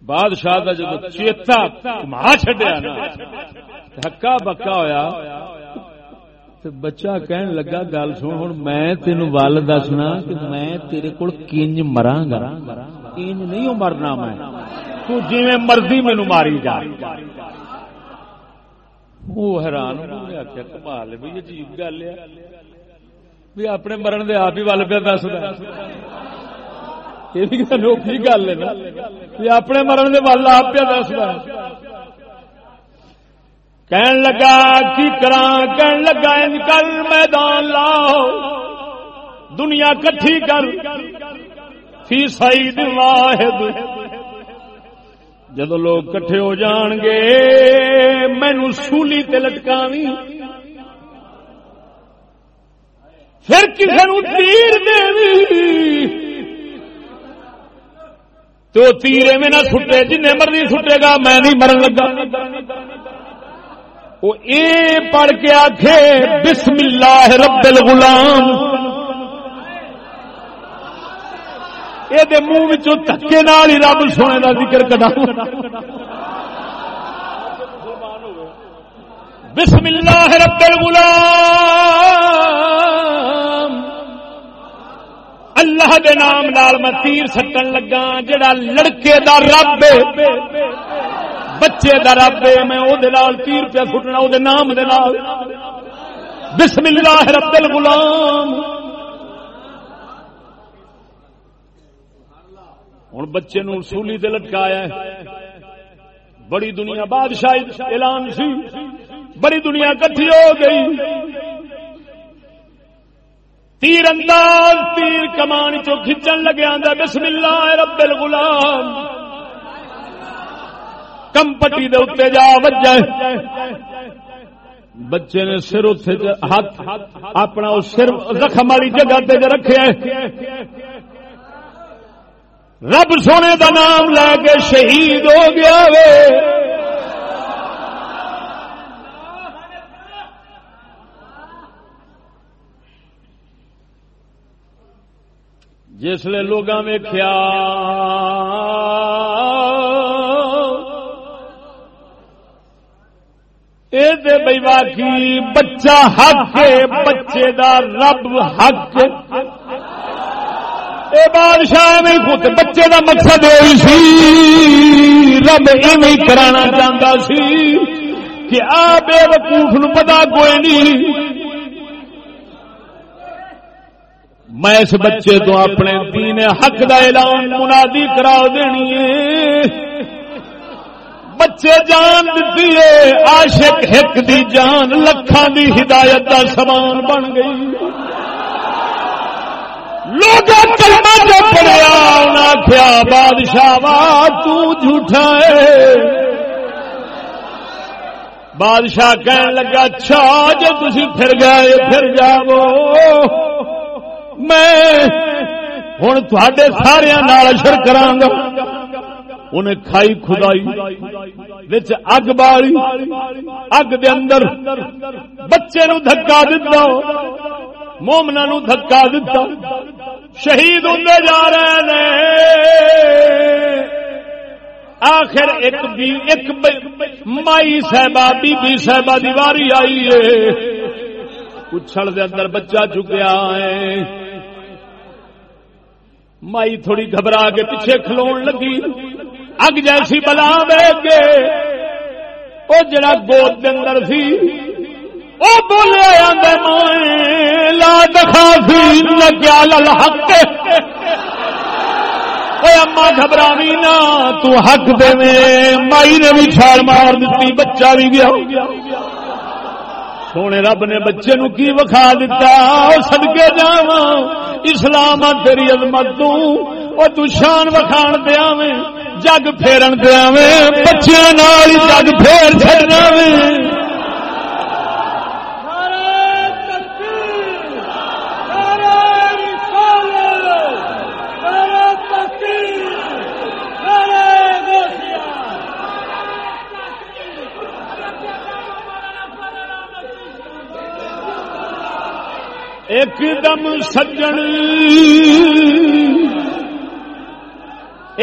بادشاہ کا جب چیتا کما چڈیا نا ہکا بکا ہوا بچہ کہن لگا گل سن ہوں میں تین ول دسنا کہ میں تیرے کو کنج مرا گا کنج نہیں مرنا میں تو جی مرضی مینو ماری جا وہ حیران آخیا کمال بھی عجیب گل ہے بھی اپنے مرن دے آپ ہی ول پہ دس یہ بھی گل ہے نا اپنے مرن دے ول آپ پہ دس کہن لگا، کی کران کہن لگا، ان کل میدان لاؤ۔ دنیا کٹھی کر۔ فی سعید واحد۔ جب لوگ کٹھے ہو جان گے مینو سولی تے لٹکاوی۔ پھر کسی نو تیر دے تو تیرے میں نہ سٹے جن مرضی سٹے گا، میں نہیں مرن لگا۔ وہ اے پڑھ کے آخے بسم اللہ رب الغلام. یہ منہ تھکے نال ہی رب سونے کا ذکر کدا بسم اللہ رب الغلام۔ اللہ دے نام نال میں تیر سٹن لگا جڑا لڑکے دا رب بچے دا رب میں او دے نال تیر پہ فٹنا او دے نام دے نال۔ بسم اللہ رب الغلام۔ ہوں بچے نو سولی تے لٹکایا بڑی دنیا بادشاہ اعلان سی۔ بڑی دنیا کٹھی ہو گئی۔ تیر انداز تیر کمان چو کھچن لگے آدھا بسم اللہ رب الغلام۔ کم پٹی دے اتنے جا وجہ بچے نے سر ہاتھ، اپنا سر زخم والی جگہ تے رکھے رب سونے دا نام لے کے شہید ہو گیا وے۔ جسے لوگ ویخیا بئی واقعی بچہ حق بچے دا رب حق اے بادشاہ میں خود بچے دا مقصد ہوئی سی۔ رب ایویں کرانا چاہتا سی کہ آ بے وقوف نو پتا کوئی نہیں۔ میں اس بچے تو اپنے دین حق دا اعلان منادی کرا دینی ہے۔ بچے جان دیتی ہے، عاشق ہک دی جان لکھان دی ہدایت کا سامان بن گئی۔ لوگ کلمہ جو پڑیا آخیا بادشاہ تو جھوٹا ہے۔ بادشاہ کہن لگا اچھا جو تھی پھر گئے، پھر جاو میں ہوں تھے سارے نال اشر کرا انہیں کھائی خدائی اگ بالی اگ دے اندر بچے نو دھکا دتا، مومنا نو دھکا دتا، شہید ہوں جا رہے ہیں آخر ایک بی ایک مائی صاحبہ بی بی صاحبہ دیواری آئی ہے۔ اچھل دے اندر بچہ چکیا ہے۔ مائی تھوڑی گھبرا کے پیچھے کھلو لگی۔ اگ جیسی بلا دے کے وہ جڑا گود اندر سی وہ بولے لا دکھا سی کیا لل حق اما گھبراوی نا، تو حق دے مائی نے بھی چھال مار دیتی، بچہ بھی گیا۔ سونے رب نے بچے نو کی وکھا دیتا سدکے جا اسلام تیری عظمت تو۔ شان وکھان دیا میں جگ پھیرن دیا بچیا جگ پھیر چڑنا ایک دم سجن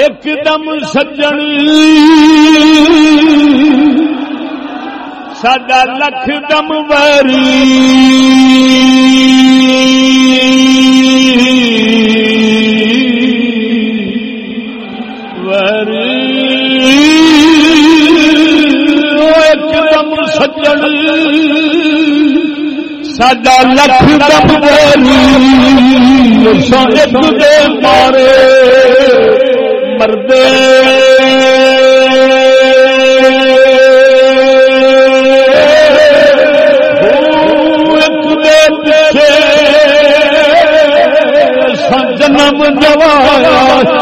ایک دم سجن۔ سڈا لکھ دم بری سڈا لکھ دم دے مارے مردے۔ جنم جوایا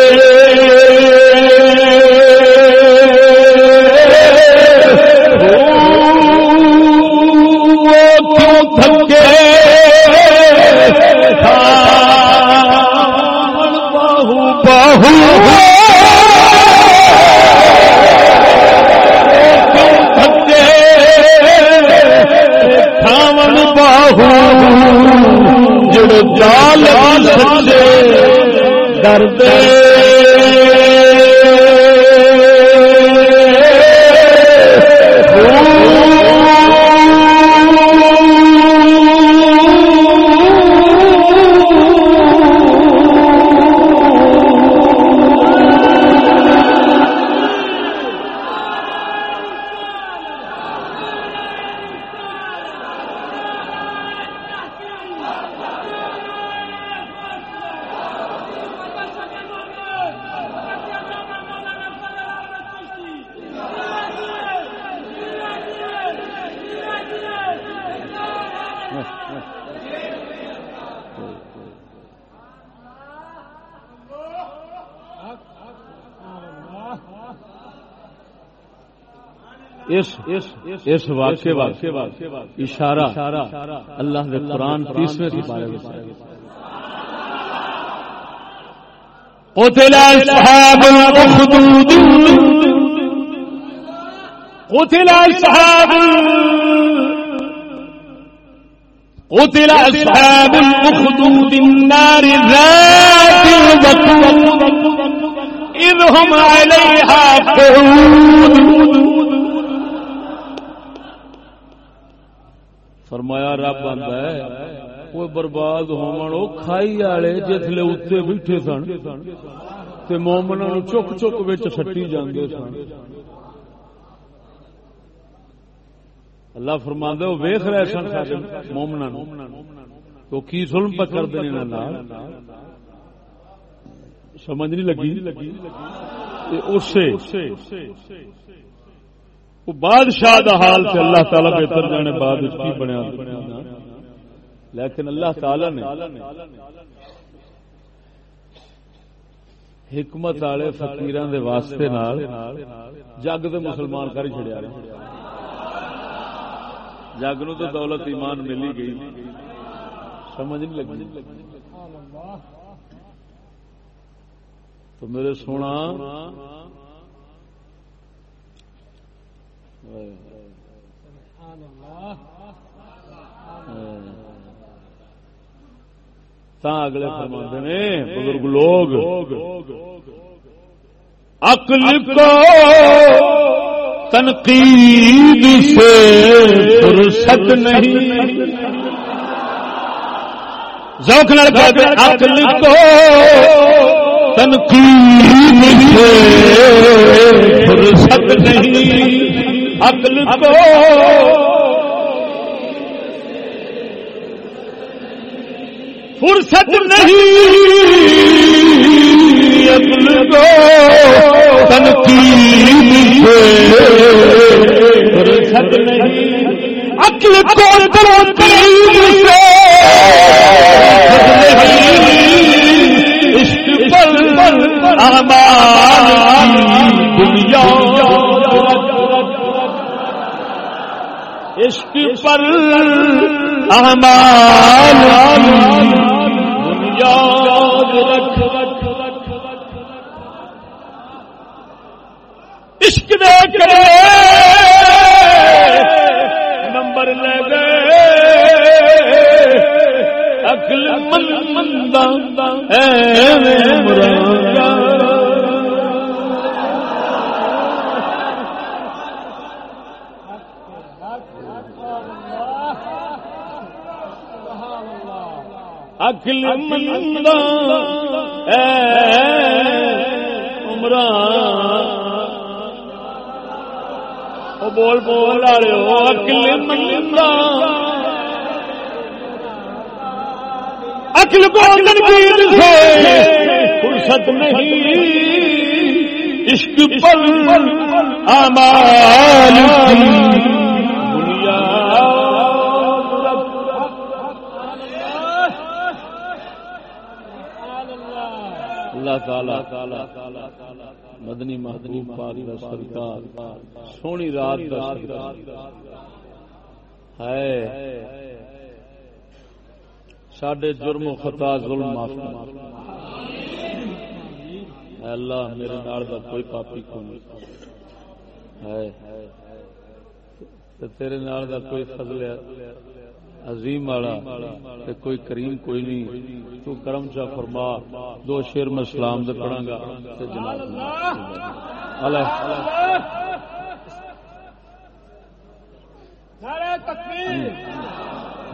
جال سچے درد اس واقعے اشارہ اللہ کے قرآن تیسویں سپارے قتل اصحاب الاخدود قتل اصحاب قتل اصحاب الاخدود النار ذات الوقود۔ اذ هم عليها قعود۔ فرمایا، رب آتا ہے وہ برباد ہومن وہ کھائی والے جسلے اتنے بیٹھے سن تے مومنا نو چک چک بچ سٹی جاندے سن. اللہ فرما وہ ویخ رہے سن سارے مومنا تو کی ظلم پہ کر دیں سمجھ نہیں لگی؟ اسے وہ بادشاہ دا حال سے اللہ تعالی بہتر جانے بعد کی بنیا لیکن اللہ تعالی نے حکمت والے فقیر دے واسطے نال جگ دے مسلمان کر چڑیا جگ نو تو دولت ایمان ملی گئی۔ سمجھ نہیں لگی۔ تو میرے سونا اگلے فرماتے نے، بزرگ لوگ، عقل کو تنقید سے فرصت نہیں۔ ذوق نال کہتے عقل کو تنقید سے فرصت نہیں۔ عقل کو فرصت نہیں، عقل کو تنقید سے فرصت نہیں، عقل کو تیر سے عشق پر اعمال عشق پر اعمال رکھ. عشق دے کرے نمبر لے گئے. اکل من اکل مند عمران بول بول رہے ہو اکل منگا اکل کو تنقید سے فرصت نہیں عشق پر آمال اللہ تعالی مدنی مدنی پاک کا سرکار سونی رات کا ہے سڈے جرم و خطا ظلم معاف اللہ، میرے نال کا کوئی پاپی کو نہیں ہے تیرے نال کا کوئی فضل ہے؟ عظیم والا کوئی کریم کوئی نہیں۔ تو کرم چا فرما دو شیر میں سلام دے پڑھا گا۔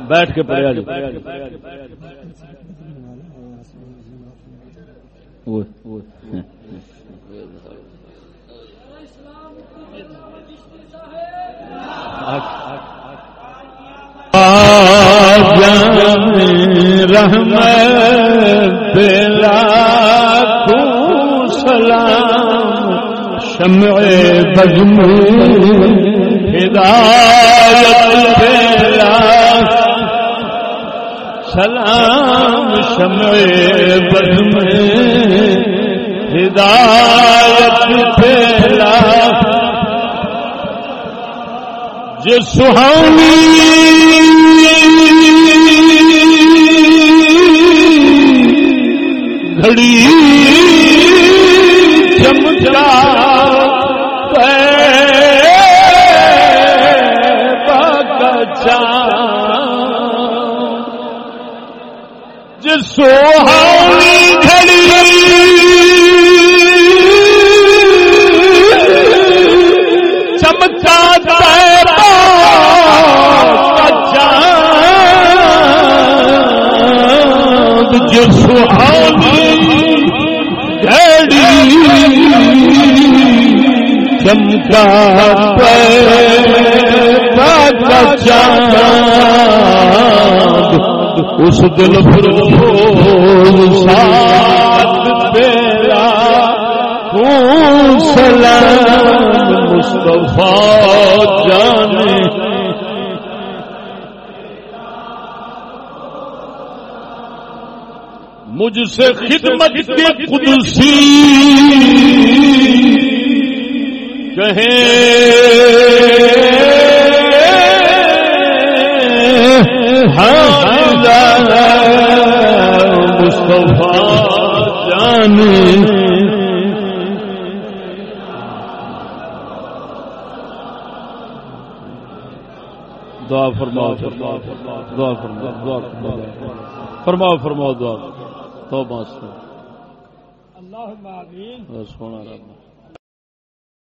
بیٹھ کے پڑھیا جی رحم بلا سلام شمع بزم ہدایت بلا سلام شمع بزم ہدایت بلا جو سہانی گھڑی چمچا جس سوہانی سہانی چمکا اس دل فروز ساتھ تیرا سلام مصطفیٰ جانے مجھ سے خدمت کے قدسی۔ کہیں ہاں, ہاں، مصطفیٰ جانے دعا فرماؤ فرماؤ، دعا فرماؤ دعا فرماؤ۔ فرماؤ فرماؤ، دعا۔ تو بس اللہ سونا رب۔